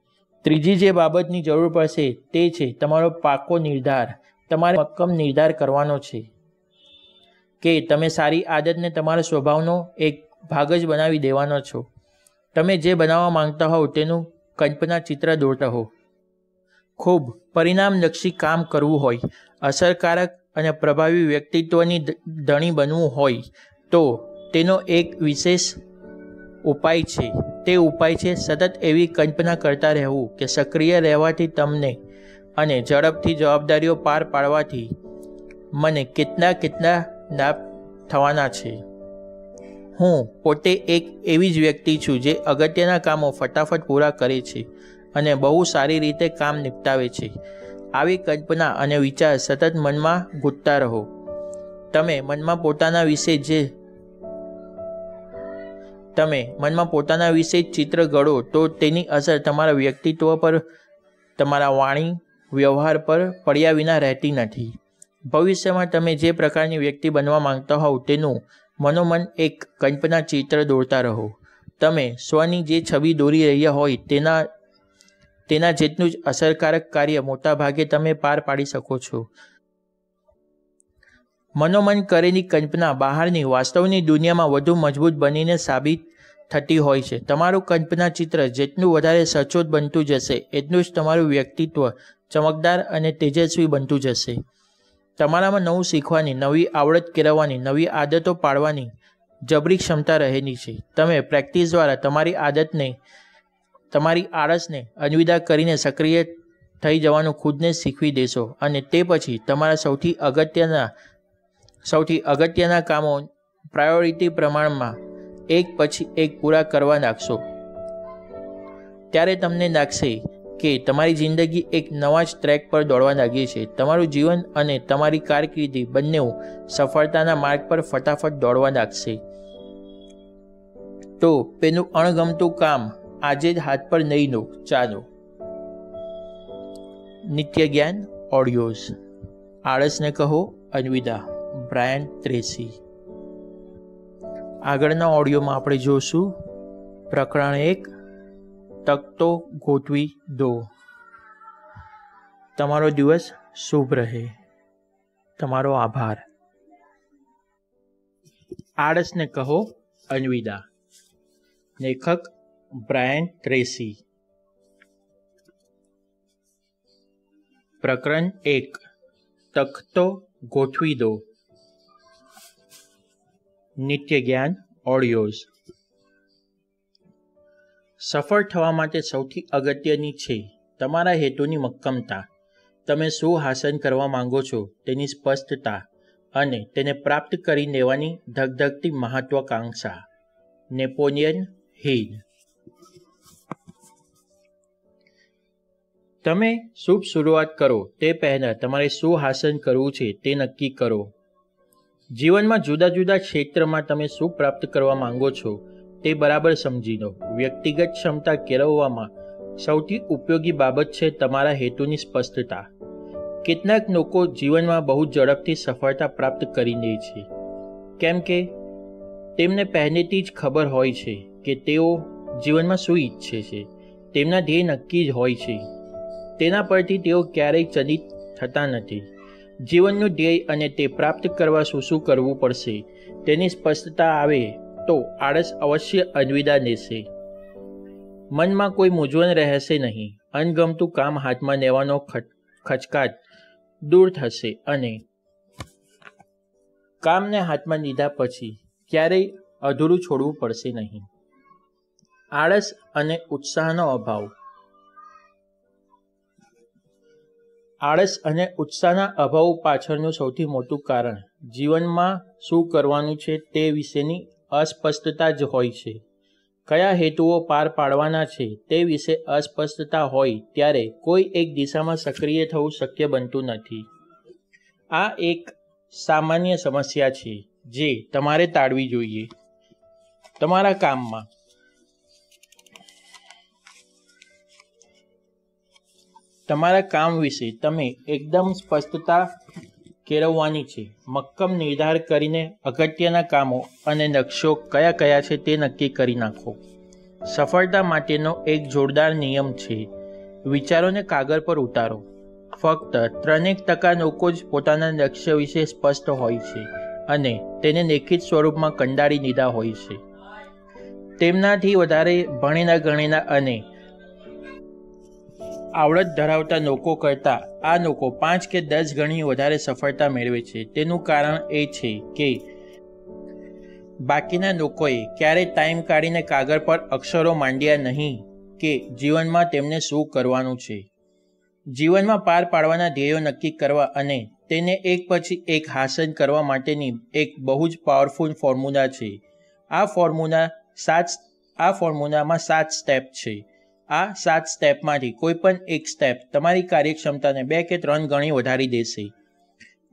ત્રીજી જે બાબતની જરૂર પડશે તે છે તમારો પાકો નિર્ધાર. તમારે મક્કમ નિર્ધાર કરવાનો છે કે તમે સારી આદતને તમારા સ્વભાવનો એક ભાગ જ બનાવી દેવાનો છો. તમે જે બનાવવા માંગતા હોવ તેનું કલ્પના ચિત્ર દોરતા હો ખૂબ પરિણામલક્ષી કામ કરવું હોય, અસરકારક અને પ્રભાવી વ્યક્તિત્વની ધણી બનવું હોય તો તેનો એક વિશેષ ઉપાય છે. તે ઉપાય છે સતત એવી કલ્પના કરતા રહેવું કે સક્રિય રહેવાથી તમને અને ઝડપથી જવાબદારીઓ પાર પાડવાથી મને કેટલા કેટલા લાભ થવાના છે. હું પોતે એક એવી જ વ્યક્તિ છું જે અગત્યના કામો ફટાફટ પૂરા કરે છે અને બહુ સારી રીતે કામ નિપટાવે છે. આવી કલ્પના અને વિચાર સતત મનમાં ઘૂંટતા રહો. તમે મનમાં પોતાના વિશે જે તમે મનમાં પોતાના વિશે ચિત્ર ઘડો, તો તેની અસર તમારા વ્યક્તિત્વ પર, તમારા વાણી, વ્યવહાર પર પડ્યા વિના રહેતી નથી. ભવિષ્યમાં તમે જે પ્રકારની વ્યક્તિ બનવા માંગતા હોવ, તેનું મનોમન એક કલ્પના ચિત્ર દોરતા રહો. તમે સ્વની જે છબી દોરી રહ્યા હોય, તેના તેના જેટલું જ અસરકારક કાર્ય મોટાભાગે તમે પાર પાડી શકો છો. મનોમન કરેલી કલ્પના બહારની વાસ્તવની દુનિયામાં વધુ મજબૂત બનીને સાબિત થતી હોય છે. તમારું કલ્પના ચિત્ર જેટલું વધારે સચોટ બનતું જશે, એટલું જ તમારું વ્યક્તિત્વ ચમકદાર અને તેજસ્વી બનતું જશે. તમારામાં નવું શીખવાની, નવી આવડત કેળવવાની, નવી આદતો પાડવાની જબરી ક્ષમતા રહેલી છે. તમે પ્રેક્ટિસ દ્વારા તમારી આદતને, તમારી આળસને અનવિદા કરીને સક્રિય થઈ જવાનું ખુદને શીખવી દેશો અને તે પછી તમારા સૌથી અગત્યના સૌથી અગત્યના કામો પ્રાયોરિટી પ્રમાણમાં એક પછી એક પૂરા કરવા નાખશો. ત્યારે તમને લાગશે કે તમારી જિંદગી એક નવા જ ટ્રેક પર દોડવા લાગી છે. તમારું જીવન અને તમારી કારકિર્દી બંને સફળતાના માર્ગ પર ફટાફટ દોડવા લાગશે. તો પેલું અણગમતું કામ આજે જ હાથ પર નહીં લો. ચાલો. નિત્ય જ્ઞાન ઓડિયોઝ આળસને કહો, અનવિદા. બ્રાયન ત્રેસી. આગળના ઓડિયોમાં આપણે જોશું પ્રકરણ એક, તકતો ગોઠવી દો. તમારો દિવસ શુભ રહે. તમારો આભાર. આળસને કહો, અનવિદા. લેખક બ્રાયન ટ્રેસી પ્રકરણ એક તખતો ગોઠવી દો. નિત્ય જ્ઞાન ઓડિયોઝ સફળ થવા માટે સૌથી અગત્યની છે તમારા હેતુની મક્કમતા. તમે શું હાંસલ કરવા માંગો છો તેની સ્પષ્ટતા અને તેને પ્રાપ્ત કરી લેવાની ધગધગતી મહત્વાકાંક્ષા. Napoleon Hill. તમે શુભ શરૂઆત કરો તે પહેલાં તમારે શું હાંસલ કરવું છે તે નક્કી કરો. જીવનમાં જુદા જુદા ક્ષેત્રમાં તમે શું પ્રાપ્ત કરવા માંગો છો તે બરાબર સમજી લો. વ્યક્તિગત ક્ષમતા કેળવવામાં સૌથી ઉપયોગી બાબત છે તમારા હેતુની સ્પષ્ટતા. કેટલાક લોકો જીવનમાં બહુ ઝડપથી સફળતા પ્રાપ્ત કરી લે છે. કેમ કે તેમને પહેલેથી જ ખબર હોય છે કે તેઓ જીવનમાં શું ઈચ્છે છે. તેમના ધ્યેય નક્કી જ હોય છે. તેના પરથી તેઓ ક્યારેય ચલિત થતા નથી. જીવનનું ધ્યેય અને તે પ્રાપ્ત કરવા શું શું કરવું પડશે તેની સ્પષ્ટતા આવે તો આળસ અવશ્ય અદવિદા લેશે મનમાં કોઈ મૂંઝવણ રહેશે નહીં. અનગમતું કામ હાથમાં લેવાનો ખચકાટ દૂર થશે અને કામને હાથમાં લીધા પછી ક્યારેય અધૂરું છોડવું પડશે નહીં. આળસ અને ઉત્સાહનો અભાવ. આળસ અને ઉત્સાહના અભાવ પાછળનું સૌથી મોટું કારણ. જીવનમાં શું કરવાનું છે તે વિશેની અસ્પષ્ટતા જ હોય છે. કયા હેતુઓ પાર પાડવાના છે તે વિશે અસ્પષ્ટતા હોય ત્યારે કોઈ એક દિશામાં સક્રિય થવું શક્ય બનતું નથી. આ એક સામાન્ય સમસ્યા છે જે તમારે ટાળવી જોઈએ. તમારા કામમાં તમારા કામ વિશે તમે એકદમ સ્પષ્ટતા કેળવવાની છે. મક્કમ નિર્ધાર કરીને અગત્યના કામો અને નકશો કયા કયા છે તે નક્કી કરી નાખો. સફળતા માટેનો એક જોરદાર નિયમ છે. વિચારોને કાગળ પર ઉતારો. ફક્ત ત્રણેક ટકા લોકો જ પોતાના લક્ષ્ય વિશે સ્પષ્ટ હોય છે અને તેને લેખિત સ્વરૂપમાં કંડાળી લીધા હોય છે. તેમનાથી વધારે ભણેલા ગણેલા અને આવડત ધરાવતા લોકો કરતાં આ લોકો પાંચ કે દસ ગણી વધારે સફળતા મેળવે છે. તેનું કારણ એ છે કે બાકીના લોકોએ ક્યારેય ટાઈમ કાઢીને કાગળ પર અક્ષરો માંડ્યા નહીં કે જીવનમાં તેમને શું કરવાનું છે. જીવનમાં પાર પાડવાના ધ્યેયો નક્કી કરવા અને તેને એક પછી એક હાંસલ કરવા માટેની એક બહુ જ પાવરફુલ ફોર્મ્યુલા છે. આ ફોર્મ્યુલા સાત, આ ફોર્મ્યુલામાં સાત સ્ટેપ છે. આ સાત સ્ટેપમાંથી કોઈ પણ એક સ્ટેપ તમારી કાર્યક્ષમતાને બે કે ત્રણ ગણી વધારી દેશે.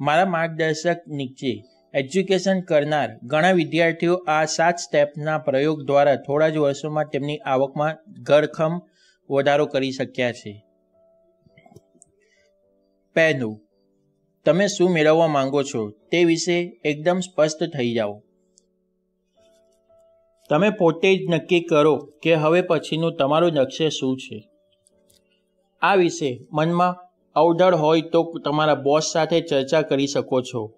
મારા માર્ગદર્શક નીચે એજ્યુકેશન કરનાર ઘણા વિદ્યાર્થીઓ આ સાત સ્ટેપના પ્રયોગ દ્વારા થોડા જ વર્ષોમાં તેમની આવકમાં ઘરખમ વધારો કરી શક્યા છે. પહેલું, તમે શું મેળવવા માંગો છો તે વિશે એકદમ સ્પષ્ટ થઈ જાઓ. તમે પોતે જ નક્કી કરો કે હવે પછીનું તમારું લક્ષ્ય શું છે. આ વિશે મનમાં અવઢળ હોય તો તમારા બોસ સાથે ચર્ચા કરી શકો છો.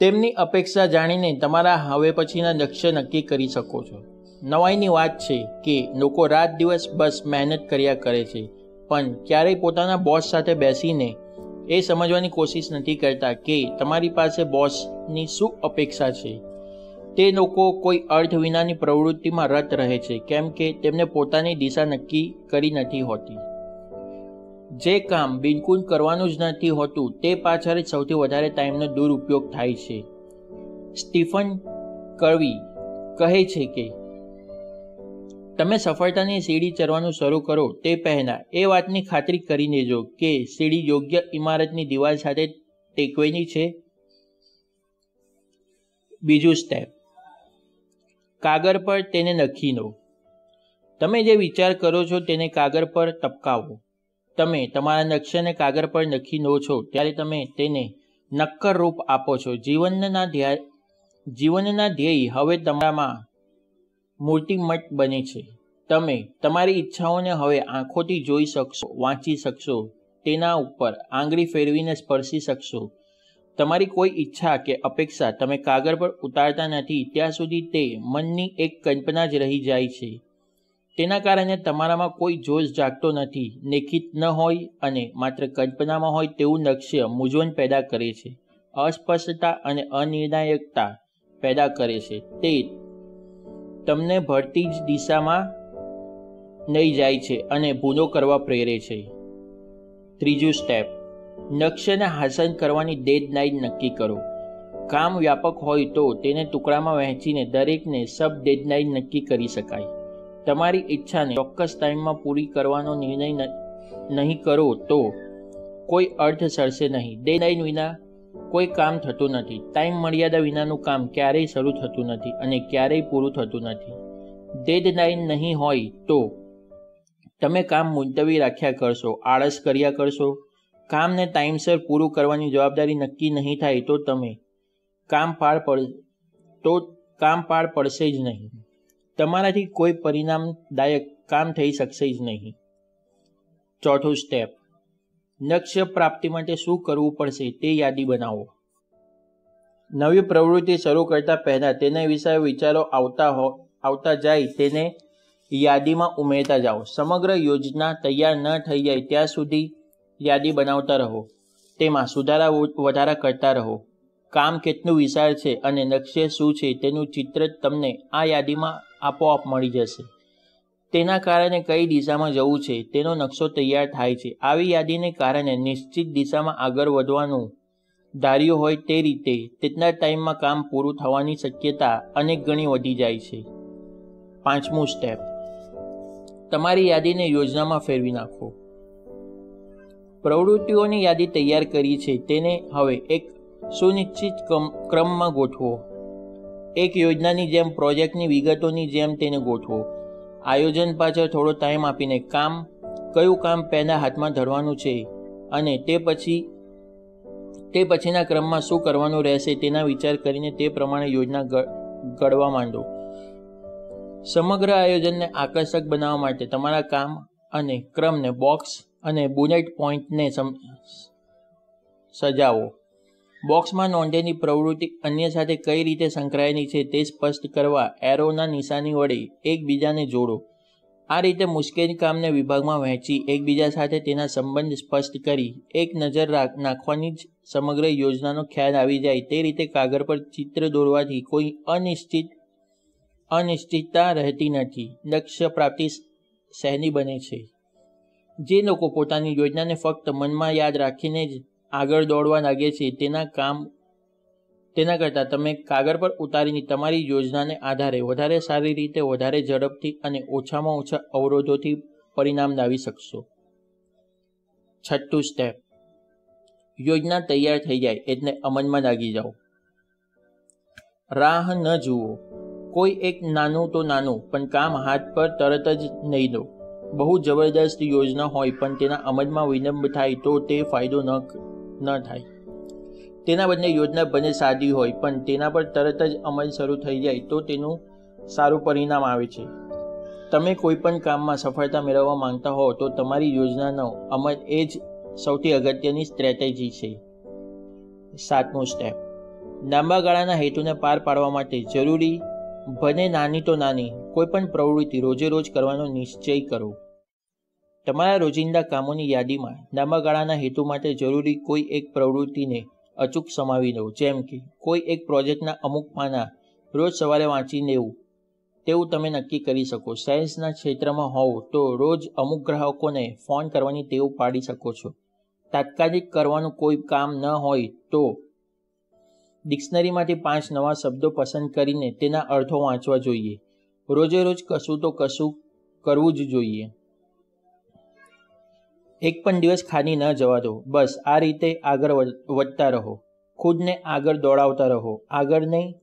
તેમની અપેક્ષા જાણીને તમારા હવે પછીના લક્ષ્ય નક્કી કરી શકો છો. નવાઈની વાત છે કે લોકો રાત દિવસ બસ મહેનત કર્યા કરે છે, પણ ક્યારેય પોતાના બોસ સાથે બેસીને એ સમજવાની કોશિશ નથી કરતા કે તમારી પાસે બોસની શું અપેક્ષા છે. તે લોકો કોઈ અર્થ વિનાની પ્રવૃત્તિમાં રત રહે છે, કેમ કે તેમને પોતાની દિશા નક્કી કરી નથી હોતી. જે કામ બિલકુલ કરવાનું જ નથી હોતું, તે પાછળ સૌથી વધારે ટાઈમનો દુરુપયોગ થાય છે. સ્ટીફન કરવી કહે છે કે, તમે સફળતાની સીડી ચરવાનું શરૂ કરો, તે પહેલાં એ વાતની ખાતરી કરી લેજો કે સીડી યોગ્ય ઇમારતની દિવાલ સાથે ટેકવેલી છે. બીજું સ્ટેપ કાગળ પર તેને લખી દો તમે જે વિચાર કરો છો તેને કાગળ પર ટપકાવો. તમે તમારા લક્ષ્યને કાગળ પર લખી દો છો ત્યારે તમે તેને નક્કર રૂપ આપો છો. જીવનના ધ્યાય જીવનના ધ્યેય હવે તમારામાં મૂર્તિમટ બને છે. તમે તમારી ઈચ્છાઓને હવે આંખોથી જોઈ શકશો, વાંચી શકશો, તેના ઉપર આંગળી ફેરવીને સ્પર્શી શકશો. તમારી કોઈ ઈચ્છા કે અપેક્ષા તમે કાગળ પર ઉતારતા નથી, ત્યાં સુધી તે મનની એક કલ્પના જ રહી જાય છે. તેના કારણે તમારામાં કોઈ જોશ જાગતો નથી, લેખિત ન હોય અને માત્ર કલ્પનામાં હોય તેવું લક્ષ્ય મૂંઝવણ પેદા કરે છે. અસ્પષ્ટતા અને અનિર્ણાયકતા પેદા કરે છે. તે તમને ભરતી જ દિશામાં લઈ જાય છે અને ભૂલો કરવા પ્રેરે છે. ત્રીજું સ્ટેપ લક્ષ્યને હાંસલ કરવાની ડેડલાઇન નક્કી કરો. કામ વ્યાપક હોય તો તેને ટુકડામાં વહેંચીને દરેકને સબ ડેડલાઇન નક્કી કરી શકાય. તમારી ઈચ્છાને ચોક્કસ ટાઈમમાં પૂરી કરવાનો નિર્ણય નહીં કરો તો કોઈ અર્થ સરશે નહીં. ડેડલાઇન વિના કોઈ કામ થતું નથી. ટાઈમ મર્યાદા વિનાનું કામ ક્યારેય શરૂ થતું નથી અને ક્યારેય પૂરું થતું નથી. ડેડલાઇન નહીં હોય તો તમે કામ મુલતવી રાખ્યા કરશો, આળસ કર્યા કરશો કામને ટાઈમસર પૂરું કરવાની જવાબદારી નક્કી નહીં થાય તો તમે કામ પાર પડ, તો કામ પાર પડશે જ નહીં. તમારાથી કોઈ પરિણામદાયક કામ થઈ શકશે જ નહીં. ચોથું સ્ટેપ લક્ષ્ય પ્રાપ્તિ માટે શું કરવું પડશે તે યાદી બનાવો. નવી પ્રવૃત્તિ શરૂ કરતા પહેલાં તેના વિશે વિચારો આવતા હો, આવતા જાય તેને યાદીમાં ઉમેરતા જાઓ. સમગ્ર યોજના તૈયાર ન થઈ જાય ત્યાં સુધી યાદી બનાવતા રહો. તેમાં સુધારા વધારા કરતા રહો. કામ કેટલું વિશાળ છે અને લક્ષ્ય શું છે તેનું ચિત્ર તમને આ યાદીમાં આપોઆપ મળી જશે. તેના કારણે કઈ દિશામાં જવું છે તેનો નકશો તૈયાર થાય છે. આવી યાદીને કારણે નિશ્ચિત દિશામાં આગળ વધવાનું ધાર્યું હોય તે રીતે તેટલા ટાઈમમાં કામ પૂરું થવાની શક્યતા અનેક ગણી વધી જાય છે. પાંચમું સ્ટેપ. તમારી યાદીને યોજનામાં ફેરવી નાખો. પ્રવૃત્તિઓની યાદી તૈયાર કરી છે, તેને હવે એક સુનિશ્ચિત ક્રમમાં ગોઠવો. એક યોજનાની જેમ, પ્રોજેક્ટની વિગતોની જેમ તેને ગોઠવો. આયોજન પાછળ થોડો ટાઈમ આપીને કામ, કયું કામ પહેલાં હાથમાં ધરવાનું છે અને તે પછી, તે પછીના ક્રમમાં શું કરવાનું રહેશે તેના વિચાર કરીને તે પ્રમાણે યોજના ઘડવા માંડો. સમગ્ર આયોજનને આકર્ષક બનાવવા માટે તમારા કામ અને ક્રમને બોક્સ અને બુલેટ પોઈન્ટને સજાવો. બોક્સમાં નોંધેલી પ્રવૃત્તિ અન્ય સાથે કઈ રીતે સંકળાયેલી છે તે સ્પષ્ટ કરવા એરોના નિશાની વડે એકબીજાને જોડો. આ રીતે મુશ્કેલ કામને વિભાગમાં વહેંચી એકબીજા સાથે તેના સંબંધ સ્પષ્ટ કરી એક નજર નાખવાની જ સમગ્ર યોજનાનો ખ્યાલ આવી જાય તે રીતે કાગળ પર ચિત્ર દોરવાથી કોઈ અનિશ્ચિત, અનિશ્ચિતતા રહેતી નથી. લક્ષ્ય પ્રાપ્તિ સહેલી બને છે. જે લોકો પોતાની યોજનાને ફક્ત મનમાં યાદ રાખીને જ આગળ દોડવા લાગે છે, તેના કામ, તેના કરતાં તમે કાગળ પર ઉતારીને તમારી યોજનાને આધારે વધારે સારી રીતે, વધારે ઝડપથી અને ઓછામાં ઓછા અવરોધોથી પરિણામ લાવી શકશો. છઠ્ઠું સ્ટેપ યોજના તૈયાર થઈ જાય એટલે અમલમાં લાગી જાઓ. રાહ ન જુઓ. કોઈ એક નાનું તો નાનું, પણ કામ હાથ પર તરત જ નહીં દો. બહુ જબરદસ્ત યોજના હોય, પણ તેના અમલમાં વિલંબ થાય તો તે ફાયદો ન ન થાય. તેના બદલે યોજના ભલે સાદી હોય, પણ તેના પર તરત જ અમલ શરૂ થઈ જાય તો તેનું સારું પરિણામ આવે છે. તમે કોઈ પણ કામમાં સફળતા મેળવવા માંગતા હો, તો તમારી યોજનાનો અમલ એ જ સૌથી અગત્યની સ્ટ્રેટેજી છે. સાતમું સ્ટેપ. લાંબા ગાળાના હેતુને પાર પાડવા માટે જરૂરી ભલે નાની તો નાની, કોઈ પણ પ્રવૃત્તિ રોજે રોજ કરવાનો નિશ્ચય કરો. તમારા રોજિંદા કામોની યાદીમાં લાંબા ગાળાના હેતુ માટે જરૂરી કોઈ એક પ્રવૃત્તિને અચૂક સમાવી લો જેમ કે, કોઈ એક પ્રોજેક્ટના અમુક પાના રોજ સવારે વાંચી લેવું, તેવું તમે નક્કી કરી શકો. સાયન્સના ક્ષેત્રમાં હોવ તો રોજ અમુક ગ્રાહકોને ફોન કરવાની ટેવ પાડી શકો છો. તાત્કાલિક કરવાનું કોઈ કામ ન હોય તો ડિક્શનરીમાંથી પાંચ નવા શબ્દો પસંદ કરીને તેના અર્થો વાંચવા જોઈએ. રોજે રોજ કશું તો કશું કરવું જ જોઈએ. એક પણ દિવસ ખાલી ન જવા દો. બસ, આ રીતે આગળ વધતા રહો. ખુદને આગળ દોડાવતા રહો. આગળ નહીં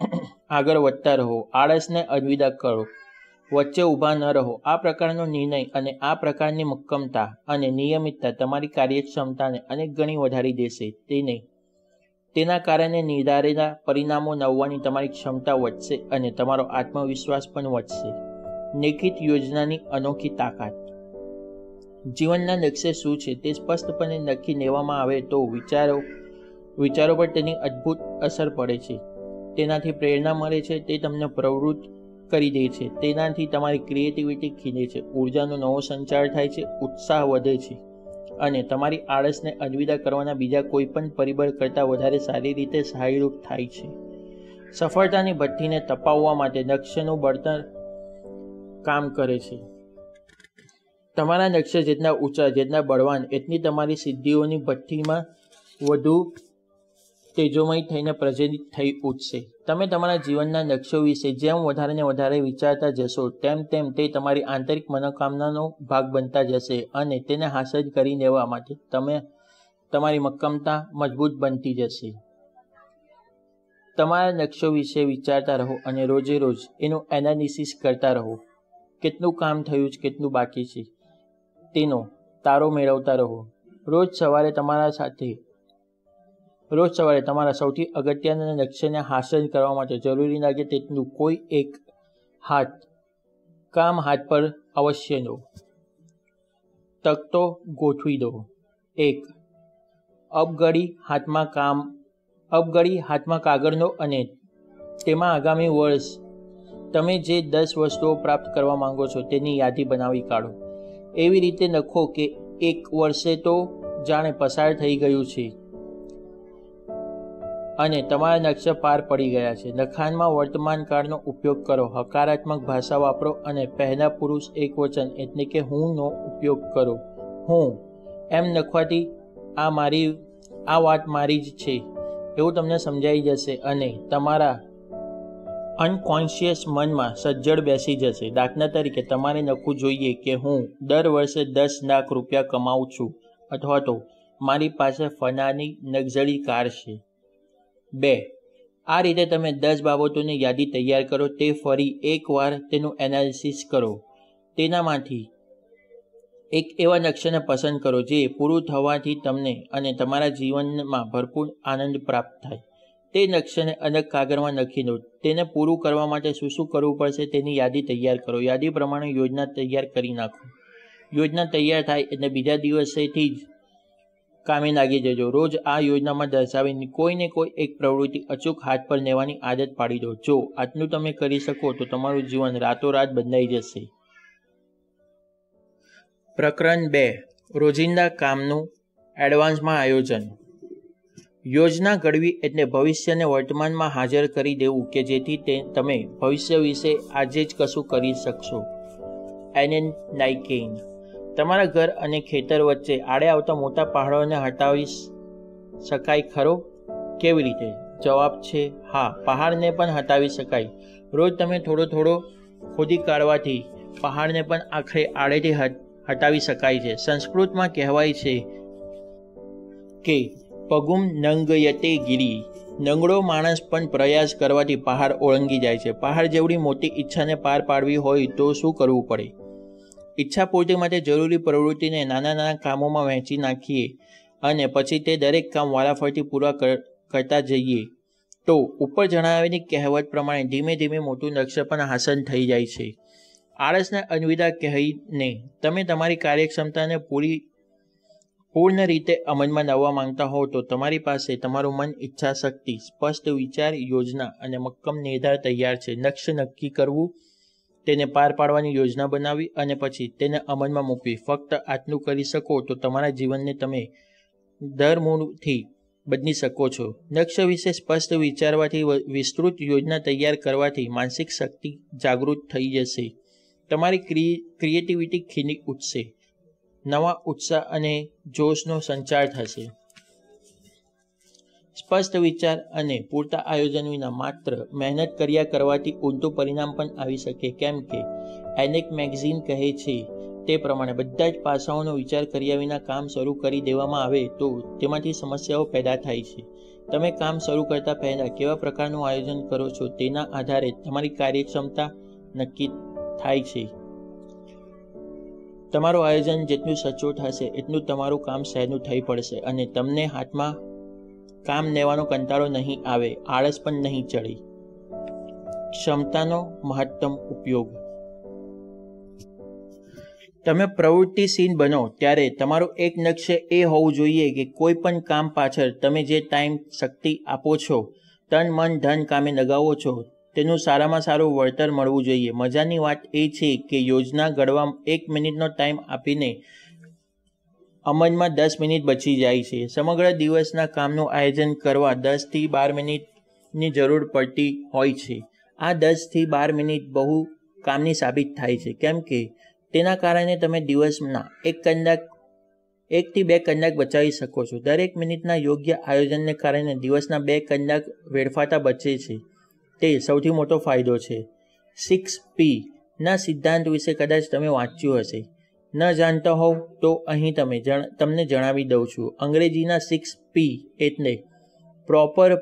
આગળ વધતા રહો. આળસને અલવિદા કરો. વચ્ચે ઊભા ન રહો. આ પ્રકારનો નિર્ણય અને આ પ્રકારની મક્કમતા અને નિયમિતતા તમારી કાર્યક્ષમતાને અનેક ગણી વધારી દેશે. તે નહીં તેના કારણે નિર્ધારેલા પરિણામો નવવાની તમારી ક્ષમતા વધશે અને તમારો આત્મવિશ્વાસ પણ વધશે. લેખિત યોજનાની અનોખી તાકાત. જીવનના લક્ષ્ય શું છે તે સ્પષ્ટપણે નક્કી લેવામાં આવે તો વિચારો વિચારો પર તેની અદ્ભુત અસર પડે છે. તેનાથી પ્રેરણા મળે છે, તે તમને પ્રવૃત્ત કરી દે છે. તેનાથી તમારી ક્રિએટિવિટી ખીલે છે, ઉર્જાનો નવો સંચાર થાય છે, ઉત્સાહ વધે છે અને તમારી આળસને અલવિદા કરવાના બીજા કોઈપણ પરિબળ કરતાં વધારે સારી રીતે સહાયરૂપ થાય છે. સફળતાની ભઠ્ઠીને તપાવવા માટે લક્ષ્યનું બળતણ કામ કરે છે. તમારા લક્ષ્ય જેટલા ઊંચા, જેટલા બળવાન, એટલી તમારી સિદ્ધિઓની ભઠ્ઠીમાં વધુ તેજોમય થઈને પ્રજ્વલિત થઈ ઉઠશે. તમે તમારા જીવનના લક્ષ્યો વિશે જેમ વધારે ને વધારે વિચારતા જશો, તેમ તેમ તે તમારી આંતરિક મનોકામનાનો ભાગ બનતા જશે અને તેને હાંસલ કરી લેવા માટે તમે તમારી મક્કમતા મજબૂત બનતી જશે. તમારા લક્ષ્યો વિશે વિચારતા રહો અને રોજે રોજ એનું એનાલિસિસ કરતા રહો. કેટલું કામ થયું છે, કેટલું બાકી છે. તેનો તારો મેળવતા રહો. રોજ સવારે તમારા સાથે, રોજ સવારે તમારા સૌથી અગત્યના લક્ષ્યને હાંસલ કરવા માટે જરૂરી લાગે તેટલું કોઈ એક હાથ, કામ હાથ પર અવશ્ય લો. તકતો ગોઠવી દો. એક અપગડી હાથમાં કામ અપગડી હાથમાં કાગળનો અને તેમાં આગામી વર્ષ, તમે જે દસ વસ્તુઓ પ્રાપ્ત કરવા માંગો છો તેની યાદી બનાવી કાઢો. એવી રીતે લખો કે એક વર્ષે તો જાણે પસાર થઈ ગયું છે. અને તમારા નકશા પાર પડી ગયા છે. લખાણમાં વર્તમાન કાળનો ઉપયોગ કરો. હકારાત્મક ભાષા વાપરો અને પહેલા પુરુષ એક વચન એટલે કે હું નો ઉપયોગ કરો. હું એમ લખવાથી આ મારી, આ વાત મારી જ છે. એવું તમને સમજાઈ જશે અને તમારા અનકોન્શિયસ મનમાં સજ્જડ બેસી જશે. દાખલા તરીકે, તમારે લખવું જોઈએ કે હું દર વર્ષે દસ લાખ રૂપિયા કમાઉં છું અથવા તો મારી પાસે ફનાની લક્ઝરી કાર છે. બે, આ રીતે તમે દસ બાબતોની યાદી તૈયાર કરો. તે ફરી એકવાર તેનું એનાલિસિસ કરો. તેનામાંથી એક એવા લક્ષ્યને પસંદ કરો જે પૂરું થવાથી તમને અને તમારા જીવનમાં ભરપૂર આનંદ પ્રાપ્ત થાય. તે લક્ષ્યને અલગ કાગળમાં લખી દો તેને પૂરું કરવા માટે શું શું કરવું પડશે તેની યાદી તૈયાર કરો. યાદી પ્રમાણે યોજના તૈયાર કરી નાખો. યોજના તૈયાર થાય એટલે બીજા દિવસેથી જ કામે લાગી જજો. રોજ આ યોજનામાં દર્શાવીને કોઈને કોઈ એક પ્રવૃત્તિ અચૂક હાથ પર લેવાની આદત પાડી દો. જો આટલું તમે કરી શકો તો તમારું જીવન રાતોરાત બદલાઈ જશે. પ્રકરણ બે. રોજિંદા કામનું એડવાન્સમાં આયોજન. યોજના ઘડવી એટલે ભવિષ્યને વર્તમાનમાં હાજર કરી દેવું કે જેથી તે, તમે ભવિષ્ય વિશે આજે જ કશું કરી શકશો. એન નાઇકેન. તમારા ઘર અને ખેતર વચ્ચે આડે આવતા મોટા પહાડોને હટાવી શકાય ખરો? કેવી રીતે? જવાબ છે, હા, પહાડને પણ હટાવી શકાય. રોજ તમે થોડો થોડો ખોદી કાઢવાથી પહાડને પણ આખરે આડેથી હટાવી શકાય છે. સંસ્કૃતમાં કહેવાય છે કે પગુમ નંગયતે ગીરી. નંગડો માણસ પણ પ્રયાસ કરવાથી પહાડ ઓળંગી જાય છે. પહાડ જેવડી મોટી ઈચ્છાને પાર પાડવી હોય તો શું કરવું પડે? ઈચ્છા પૂર્તિ માટે જરૂરી પ્રવૃત્તિને નાના નાના કામોમાં વહેંચી નાખીએ અને પછી તે દરેક કામ વારાફરતી પૂરા કરતા જઈએ. તો ઉપર જણાવેલી કહેવત પ્રમાણે ધીમે ધીમે મોટું લક્ષ્ય પણ હાંસલ થઈ જાય છે. આળસને અનવિદા કહીને, તમે તમારી કાર્યક્ષમતાને પૂરી પૂર્ણ રીતે અમલમાં લાવવા માંગતા હો તો તમારી પાસે તમારું મન ઈચ્છા શક્તિ, સ્પષ્ટ વિચાર, યોજના અને મક્કમ નિર્ધાર તૈયાર છે. લક્ષ્ય નક્કી કરવું, તેને પાર પાડવાની યોજના બનાવી અને પછી તેને અમલમાં મૂકવી. ફક્ત આટલું કરી શકો તો તમારા જીવનને તમે ધરમૂળથી બદલી શકો છો. લક્ષ્ય વિશે સ્પષ્ટ વિચારવાથી વિસ્તૃત યોજના તૈયાર કરવાથી માનસિક શક્તિ જાગૃત થઈ જશે. તમારી ક્રિએટિવિટી ખીલી ઉઠશે. નવા ઉત્સાહ અને જોશનો સંચાર થશે. સ્પષ્ટ વિચાર અને પૂરતા આયોજન વિના માત્ર મહેનત કર્યા કરવાથી ઊંધું પરિણામ પણ આવી શકે. કેમ કે, એનેક મેગઝીન કહે છે, તે પ્રમાણે બધા જ પાસાઓનો વિચાર કર્યા વિના કામ શરૂ કરી દેવામાં આવે તો તેમાંથી સમસ્યાઓ પેદા થાય છે. તમે કામ શરૂ કરતા પહેલાં કેવા પ્રકારનું આયોજન કરો છો તેના આધારે તમારી કાર્યક્ષમતા નક્કી થાય છે. તમારું આયોજન જેટલું સચોટ હશે, એટલું તમારું કામ સહેલું થઈ પડશે અને તમને હાથમાં કામ લેવાનો કંટાળો નહીં આવે, આળસ પણ નહીં ચડે. ક્ષમતાનો મહત્તમ ઉપયોગ. તમે પ્રવૃત્તિશીલ બનો ત્યારે તમારું એક લક્ષ્ય એ હોવું જોઈએ કે કોઈ પણ કામ પાછળ તમે જે ટાઈમ શક્તિ આપો છો, તન, મન, ધન કામે લગાવો છો તેનું સારામાં સારું વળતર મળવું જોઈએ. મજાની વાત એ છે કે યોજના ઘડવા એક મિનિટનો ટાઈમ આપીને અમલમાં દસ મિનિટ બચી જાય છે. સમગ્ર દિવસના કામનું આયોજન કરવા દસથી બાર મિનિટની જરૂર પડતી હોય છે. આ દસથી બાર મિનિટ બહુ કામની સાબિત થાય છે. કેમ કે તેના કારણે તમે દિવસના એક કલાક એકથી બે કલાક બચાવી શકો છો. દરેક મિનિટના યોગ્ય આયોજનને કારણે દિવસના બે કલાક વેડફાતા બચે છે. તે સૌથી મોટો ફાયદો છે. સિક્સ પી ના સિદ્ધાંત વિશે કદાચ તમે વાંચ્યું હશે. ન જાણતા હોવ તો અહીં તમે તમને જણાવી દઉં છું. અંગ્રેજીના સિક્સ પી એટલે proper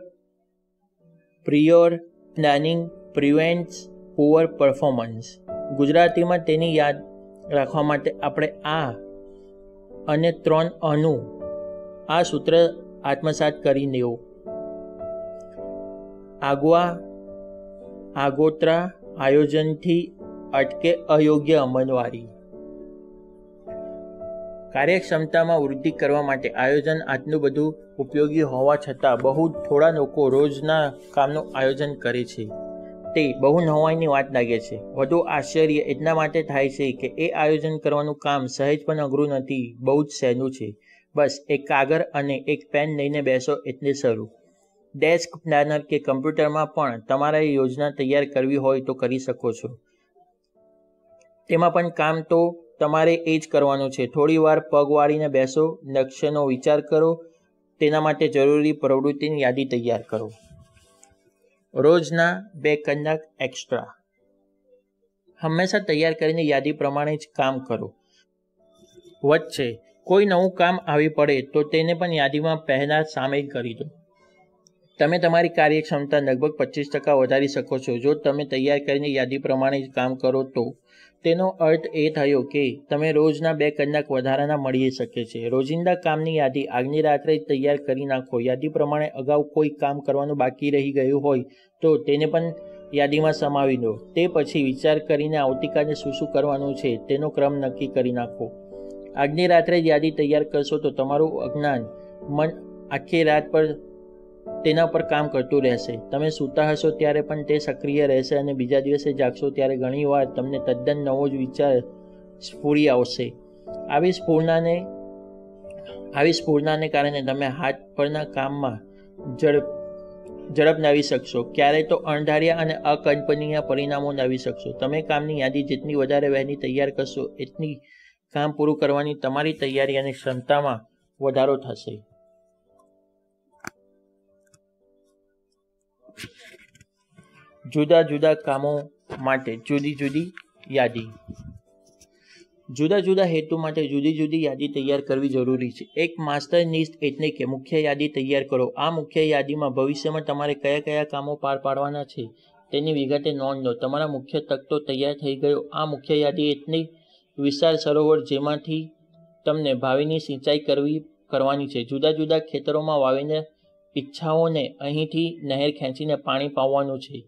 prior planning prevents poor performance. ગુજરાતીમાં તેની યાદ રાખવા માટે આપણે આ અને ત્રણ અનુ આ સૂત્ર આત્મસાત કરી લેવું આગવા આગોતરા આયોજનથી અટકે અયોગ્ય અમલવારી. કાર્યક્ષમતામાં વૃદ્ધિ કરવા માટે આયોજન આટલું બધું ઉપયોગી હોવા છતાં બહુ થોડા લોકો રોજના કામનું આયોજન કરે છે. તે બહુ નવાઈની વાત લાગે છે. વધુ આશ્ચર્ય એટલા માટે થાય છે કે એ આયોજન કરવાનું કામ સહેજ પણ અઘરું નથી, બહુ જ સહેલું છે. બસ એક કાગળ અને એક પેન લઈને બેસો એટલે શરૂ. ડેસ્ક પ્લાનર કે કમ્પ્યુટરમાં પણ તમારે યોજના તૈયાર કરવી હોય તો કરી શકો છો. તેમાં પણ કામ તો તમારે એ જ કરવાનું છે. થોડી વાર પગ વાળીને બેસો લક્ષ્યનો વિચાર કરો, તેના માટે જરૂરી પ્રવૃત્તિની યાદી તૈયાર કરો. રોજના બે કલાક એક્સ્ટ્રા. હંમેશા તૈયાર કરીને યાદી પ્રમાણે જ કામ કરો. વચ્ચે કોઈ નવું કામ આવી પડે તો તેને પણ યાદીમાં પહેલાં સામેલ કરી દો. તમે તમારી કાર્યક્ષમતા લગભગ પચીસ ટકા વધારી શકો છો. જો તમે તૈયાર કરીને યાદી પ્રમાણે જ કામ કરો તો. તેનો અર્થ એ થયો કે તમે રોજના બે કલાક વધારાના મળી શકે છે. રોજિંદા કામની યાદી આગની રાત્રે તૈયાર કરી નાખો. યાદી પ્રમાણે અગાઉ કોઈ કામ કરવાનું બાકી રહી ગયું હોય તો તેને પણ યાદીમાં સમાવી દો તે પછી વિચાર કરીને આવતીકાલે શું શું કરવાનું છે તેનો ક્રમ નક્કી કરી નાખો. આજની રાત્રે જ યાદી તૈયાર કરશો તો તમારું અજ્ઞાન મન આખી રાત પર તેના પર કામ કરતું રહેશે. તમે સૂતા હશો ત્યારે પણ તે સક્રિય રહેશે અને બીજા દિવસે જાગશો ત્યારે ઘણીવાર તમને તદ્દન નવો જ વિચાર સ્ફૂરી આવશે. આવી સ્ફૂર્ણાને આવી સ્ફૂર્ણાને કારણે તમે હાથ પરના કામમાં ઝડપ ઝડપ લાવી શકશો. ક્યારેય તો અણધાર્યા અને અકલ્પનીય પરિણામો લાવી શકશો. તમે કામની યાદી જેટલી વધારે વહેલી તૈયાર કરશો, એટલી કામ પૂરું કરવાની તમારી તૈયારી અને ક્ષમતામાં વધારો થશે. જુદા જુદા કામો માટે જુદી જુદી યાદી. જુદા જુદા હેતુ માટે જુદી જુદી યાદી તૈયાર કરવી જરૂરી છે. એક માસ્ટર લિસ્ટ એટલે કે મુખ્ય યાદી તૈયાર કરો. આ મુખ્ય યાદીમાં ભવિષ્યમાં તમારે કયા કયા કામો પાર પાડવાના છે તેની વિગતે નોંધ લો. તમારા મુખ્ય તકતો તૈયાર થઈ ગયો. આ મુખ્ય યાદી એટલી વિશાળ સરોવર જેમાંથી તમને ભાવિની સિંચાઈ કરવી, કરવાની છે. જુદા જુદા ખેતરોમાં વાવીને ઈચ્છાઓને અહીંથી નહેર ખેંચીને પાણી પાવાનું છે.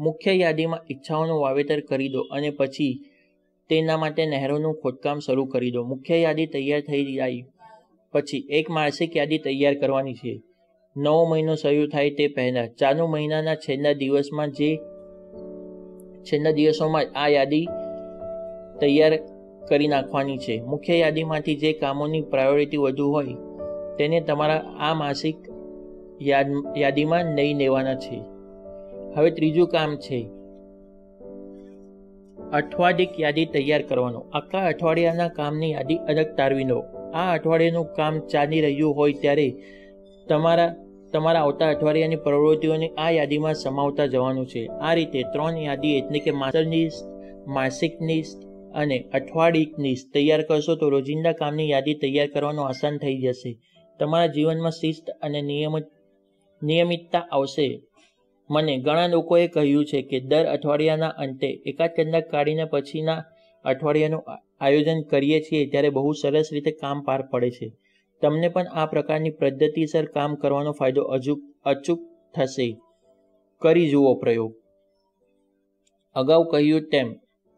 મુખ્ય યાદીમાં ઈચ્છાઓનું વાવેતર કરી દો અને પછી તેના માટે નહેરોનું ખોદકામ શરૂ કરી દો. મુખ્ય યાદી તૈયાર થઈ જાય પછી એક માસિક યાદી તૈયાર કરવાની છે. નવો મહિનો શરૂ થાય તે પહેલાં. ચાલુ મહિનાના છેલ્લા દિવસમાં જે છેલ્લા દિવસોમાં આ યાદી તૈયાર કરી નાખવાની છે. મુખ્ય યાદીમાંથી જે કામોની પ્રાયોરિટી વધુ હોય તેને તમારા આ માસિક યાદ, યાદીમાં નહીં લેવાના છે. હવે ત્રીજું કામ છે. અઠવાડિક યાદી તૈયાર કરવાનો. આખા અઠવાડિયાના કામની યાદી અલગ તારવી લો. આ અઠવાડિયાનું કામ ચાલી રહ્યું હોય ત્યારે તમારા તમારા આવતા અઠવાડિયાની પ્રવૃત્તિઓને આ યાદીમાં સમાવતા જવાનું છે. આ રીતે ત્રણ યાદી, એટલે કે માસ્ટર લિસ્ટ, માસિક લિસ્ટ અને અઠવાડિક લિસ્ટ તૈયાર કરશો તો રોજિંદા કામની યાદી તૈયાર કરવાનું આસાન થઈ જશે. તમારા જીવનમાં શિસ્ત અને નિયમિત નિયમિતતા આવશે. મને ઘણા લોકોએ કહ્યું છે કે દર અઠવાડિયાના અંતે એકાદ કલાક કાઢીને પછીના અઠવાડિયાનું આયોજન કરીએ છીએ ત્યારે બહુ સરસ રીતે કામ પાર પડે છે. તમને પણ આ પ્રકારની પદ્ધતિસર કામ કરવાનો ફાયદો અચૂક અચૂક થશે. કરી જુઓ પ્રયોગ. અગાઉ કહ્યું તેમ,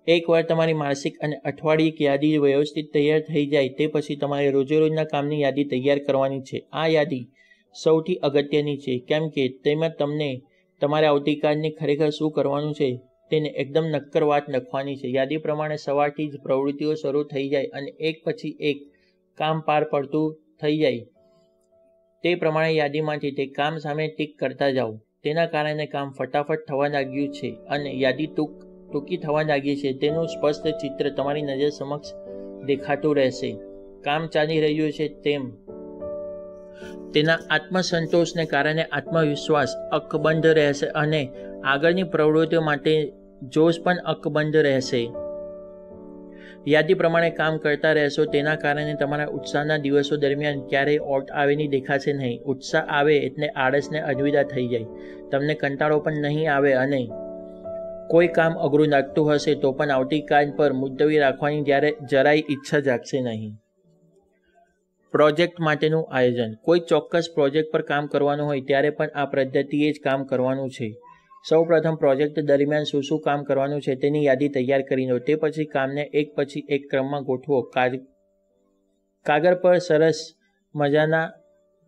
એકવાર તમારી માસિક અને અઠવાડિયે યાદી વ્યવસ્થિત તૈયાર થઈ જાય તે પછી તમારે રોજે રોજના કામની યાદી તૈયાર કરવાની છે. આ યાદી સૌથી અગત્યની છે, કેમ કે તેમાં તમને તમારે આવતીકાલની ખરેખર શું કરવાનું છે, તેને એકદમ નક્કર વાત લખવાની છે. યાદી પ્રમાણે સવારથી જ પ્રવૃત્તિઓ શરૂ થઈ જાય અને એક પછી એક કામ પાર પડતું થઈ જાય. તે પ્રમાણે યાદીમાંથી તે કામ સામે ટીક કરતા જાઓ. તેના કારણે કામ ફટાફટ થવા લાગ્યું છે અને યાદી ટૂંક, ટૂંકી થવા લાગી છે. તેનું સ્પષ્ટ ચિત્ર તમારી નજર સમક્ષ દેખાતું રહેશે. કામ ચાલી રહ્યું છે તેમ તેના આત્મસંતોષને કારણે આત્મવિશ્વાસ અકબંધ રહેશે અને આગળની પ્રવૃત્તિઓ માટે જોશ પણ અકબંધ રહેશે. યાદી પ્રમાણે કામ કરતા રહેશો, તેના કારણે તમારા ઉત્સાહના દિવસો દરમિયાન ક્યારેય ઓટ આવેની દેખાશે નહીં. ઉત્સાહ આવે એટલે આળસને અજવિદા થઈ જાય. તમને કંટાળો પણ નહીં આવે અને કોઈ કામ અઘરું લાગતું હશે તો પણ આવતીકાલ પર મુદ્દવી રાખવાની જ્યારે જરાય ઈચ્છા જાગશે નહીં. પ્રોજેક્ટ માટેનું આયોજન. કોઈ ચોક્કસ પ્રોજેક્ટ પર કામ કરવાનું હોય ત્યારે પણ આ પદ્ધતિએ જ કામ કરવાનું છે. સૌ પ્રથમ પ્રોજેક્ટ દરમિયાન શું શું કામ કરવાનું છે તેની યાદી તૈયાર કરી લો. તે પછી કામને એક પછી એક ક્રમમાં ગોઠવો. કાગળ પર સરસ મજાના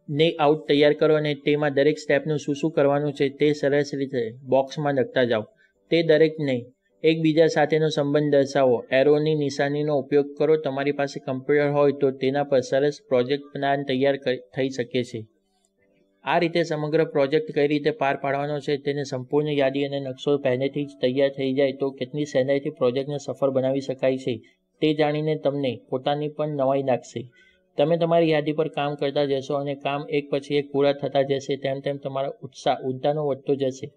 ને આઉટ તૈયાર કરો અને તેમાં દરેક સ્ટેપનું શું શું કરવાનું છે તે સરસ રીતે બોક્સમાં લખતા જાઓ. તે દરેકને એકબીજા સાથેનો સંબંધ દર્શાવો. એરોની નિશાનીનો ઉપયોગ કરો. તમારી પાસે કમ્પ્યુટર હોય તો તેના પર સરસ પ્રોજેક્ટ પ્લાન તૈયાર થઈ શકે છે. આ રીતે સમગ્ર પ્રોજેક્ટ કઈ રીતે પાર પાડવાનો છે તેને સંપૂર્ણ યાદી અને નકશો પહેલેથી જ તૈયાર થઈ જાય તો કેટલી સહેલાઈથી પ્રોજેક્ટને સફળ બનાવી શકાય છે તે જાણીને તમને પોતાની પણ નવાઈ લાગશે. તમે તમારી યાદી પર કામ કરતા જશો અને કામ એક પછી એક પૂરા થતા જશે. તેમ તેમ તમારો ઉત્સાહ ઉદ્દાનો વધતો જશે.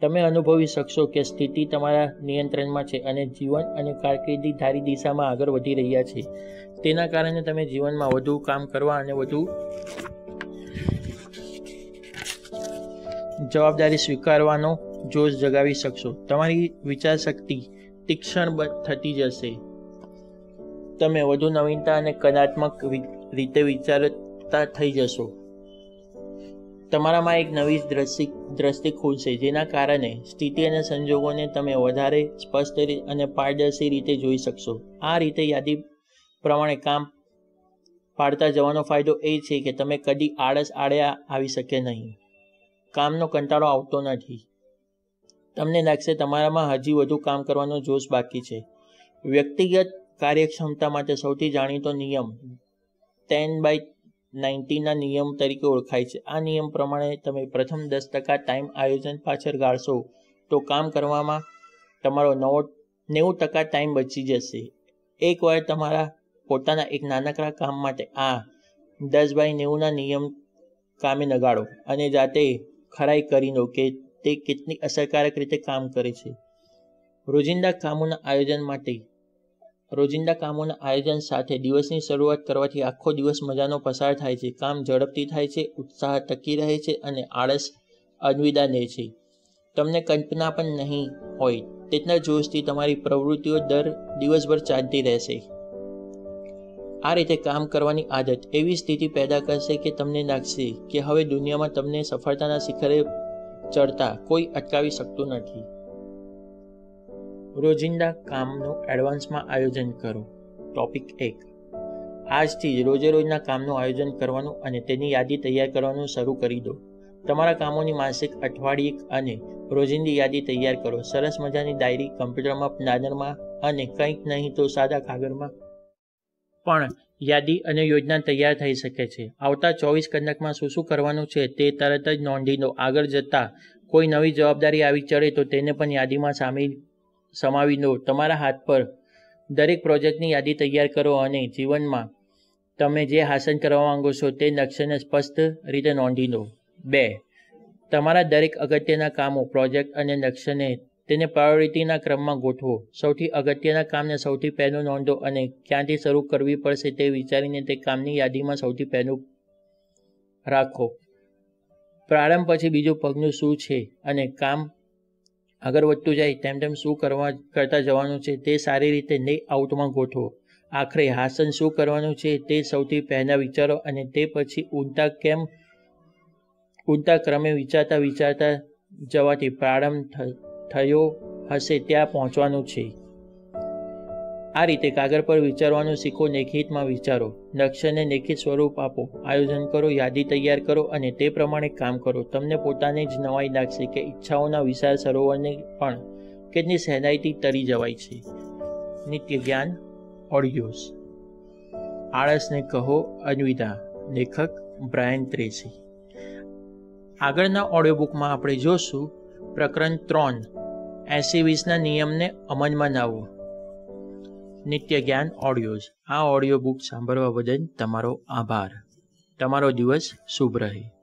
તમે અનુભવી શકશો કે સ્થિતિ તમારા નિયંત્રણમાં છે અને જીવન અને કારકિર્દી ધારી દિશામાં આગળ વધી રહ્યા છે. તેના કારણે તમે જીવનમાં વધુ કામ કરવા અને વધુ જવાબદારી સ્વીકારવાનો જોશ જગાવી શકશો. તમારી વિચારશક્તિ તીક્ષ્ણ થતી જશે. તમે વધુ નવીનતા અને કલાત્મક રીતે વિચારતા થઈ જશો. તમારામાં એક નવી દ્રષ્ટિ દ્રષ્ટિ ખુલશે જેના કારણે સ્થિતિ અને સંજોગોને તમે વધારે સ્પષ્ટ અને પારદર્શી રીતે જોઈ શકશો. આ રીતે યાદી પ્રમાણે કામ પાડતા જવાનો ફાયદો એ છે કે તમે કદી આળસ આડે આવી શકે નહીં. કામનો કંટાળો આવતો નથી. તમને લાગશે તમારામાં હજી વધુ કામ કરવાનો જોશ બાકી છે. વ્યક્તિગત કાર્યક્ષમતા માટે સૌથી જાણીતો નિયમ ટેન બાય નાઇન્ટીના નિયમ તરીકે ઓળખાય છે. આ નિયમ પ્રમાણે તમે પ્રથમ દસ ટકા ટાઈમ આયોજન પાછળ ગાળશો, તો કામ કરવામાં તમારો નવો, નેવું ટકા ટાઈમ બચી જશે. એકવાર તમારા પોતાના એક નાનકડા કામ માટે, આ દસ બાય નેવુંના નિયમ કામે નગાડો અને જાતે ખરાઈ કરી લો કે તે કેટલી અસરકારક રીતે કામ કરે છે. રોજિંદા કામોના આયોજન માટે રોજિંદા કામોના આયોજન સાથે દિવસની શરૂઆત કરવાથી આખો દિવસ મજાનો પસાર થાય છે. કામ ઝડપથી થાય છે, ઉત્સાહ ટકી રહે છે અને આળસ અનવિદા લે છે. તમને કલ્પના પણ નહીં હોય તેટલા જોશથી તમારી પ્રવૃત્તિઓ દર દિવસભર ચાલતી રહેશે. આ રીતે કામ કરવાની આદત એવી સ્થિતિ પેદા કરશે કે તમને લાગશે કે હવે દુનિયામાં તમને સફળતાના શિખરે ચડતા કોઈ અટકાવી શકતું નથી. રોજિંદા કામનું એડવાન્સમાં આયોજન કરો. ટોપિક એક. આજથી જ રોજે રોજના કામનું આયોજન કરવાનું અને તેની યાદી તૈયાર કરવાનું શરૂ કરી દો. તમારા કામોની માસિક અઠવાડિયે અને રોજિંદી યાદી તૈયાર કરો. સરસ મજાની ડાયરી કમ્પ્યુટરમાં પ્લાનરમાં અને કંઈક નહીં તો સાદા કાગળમાં. પણ યાદી અને યોજના તૈયાર થઈ શકે છે. આવતા ચોવીસ કલાકમાં શું શું કરવાનું છે તે તરત જ નોંધી દો આગળ જતાં કોઈ નવી જવાબદારી આવી ચડે તો તેને પણ યાદીમાં સામેલ સમાવી દો તમારા હાથ પર દરેક પ્રોજેક્ટની યાદી તૈયાર કરો અને જીવનમાં તમે જે હાંસલ કરવા માંગો છો તે લક્ષ્યને સ્પષ્ટ રીતે નોંધી દો બે, તમારા દરેક અગત્યના કામો, પ્રોજેક્ટ અને લક્ષ્યને તેને પ્રાયોરિટીના ક્રમમાં ગોઠવો. સૌથી અગત્યના કામને સૌથી પહેલું નોંધો અને ક્યાંથી શરૂ કરવી પડશે તે વિચારીને તે કામની યાદીમાં સૌથી પહેલું રાખો. પ્રારંભ પછી બીજું પગનું શું છે અને કામ આગળ વધતું જાય તેમ તેમ શું કરવા કરતા જવાનું છે તે સારી રીતે ને આઉટમાં ગોઠવો. આખરે હાસન શું કરવાનું છે તે સૌથી પહેલાં વિચારો અને તે પછી ઊંટા કેમ? ઊંટા ક્રમે વિચારતા વિચારતા જવાથી પ્રારંભ થયો હશે ત્યાં પહોંચવાનું છે. આ રીતે કાગળ પર વિચારવાનું શીખો, લેખિતમાં વિચારો. લક્ષ્યને લેખિત સ્વરૂપ આપો. આયોજન કરો, યાદી તૈયાર કરો અને તે પ્રમાણે કામ કરો. તમને પોતાને જ નવાઈ લાગશે કે ઈચ્છાઓના વિશાળ સરોવરને પણ કેટલી સહેલાઈથી તરી જવાય છે. નિત્ય જ્ઞાન, ઓડિયોઝ. આળસને કહો, અન્વિતા. લેખક, બ્રાયન ત્રેસી આગળના ઓડિયો બુકમાં આપણે જોશું પ્રકરણ ત્રણ. એસી વીસના નિયમને અમલમાં લાવો. નિત્ય જ્ઞાન ઓડિયોઝ આ ઓડિયો બુક સાંભળવા બદલ તમારો આભાર. તમારો દિવસ શુભ રહે.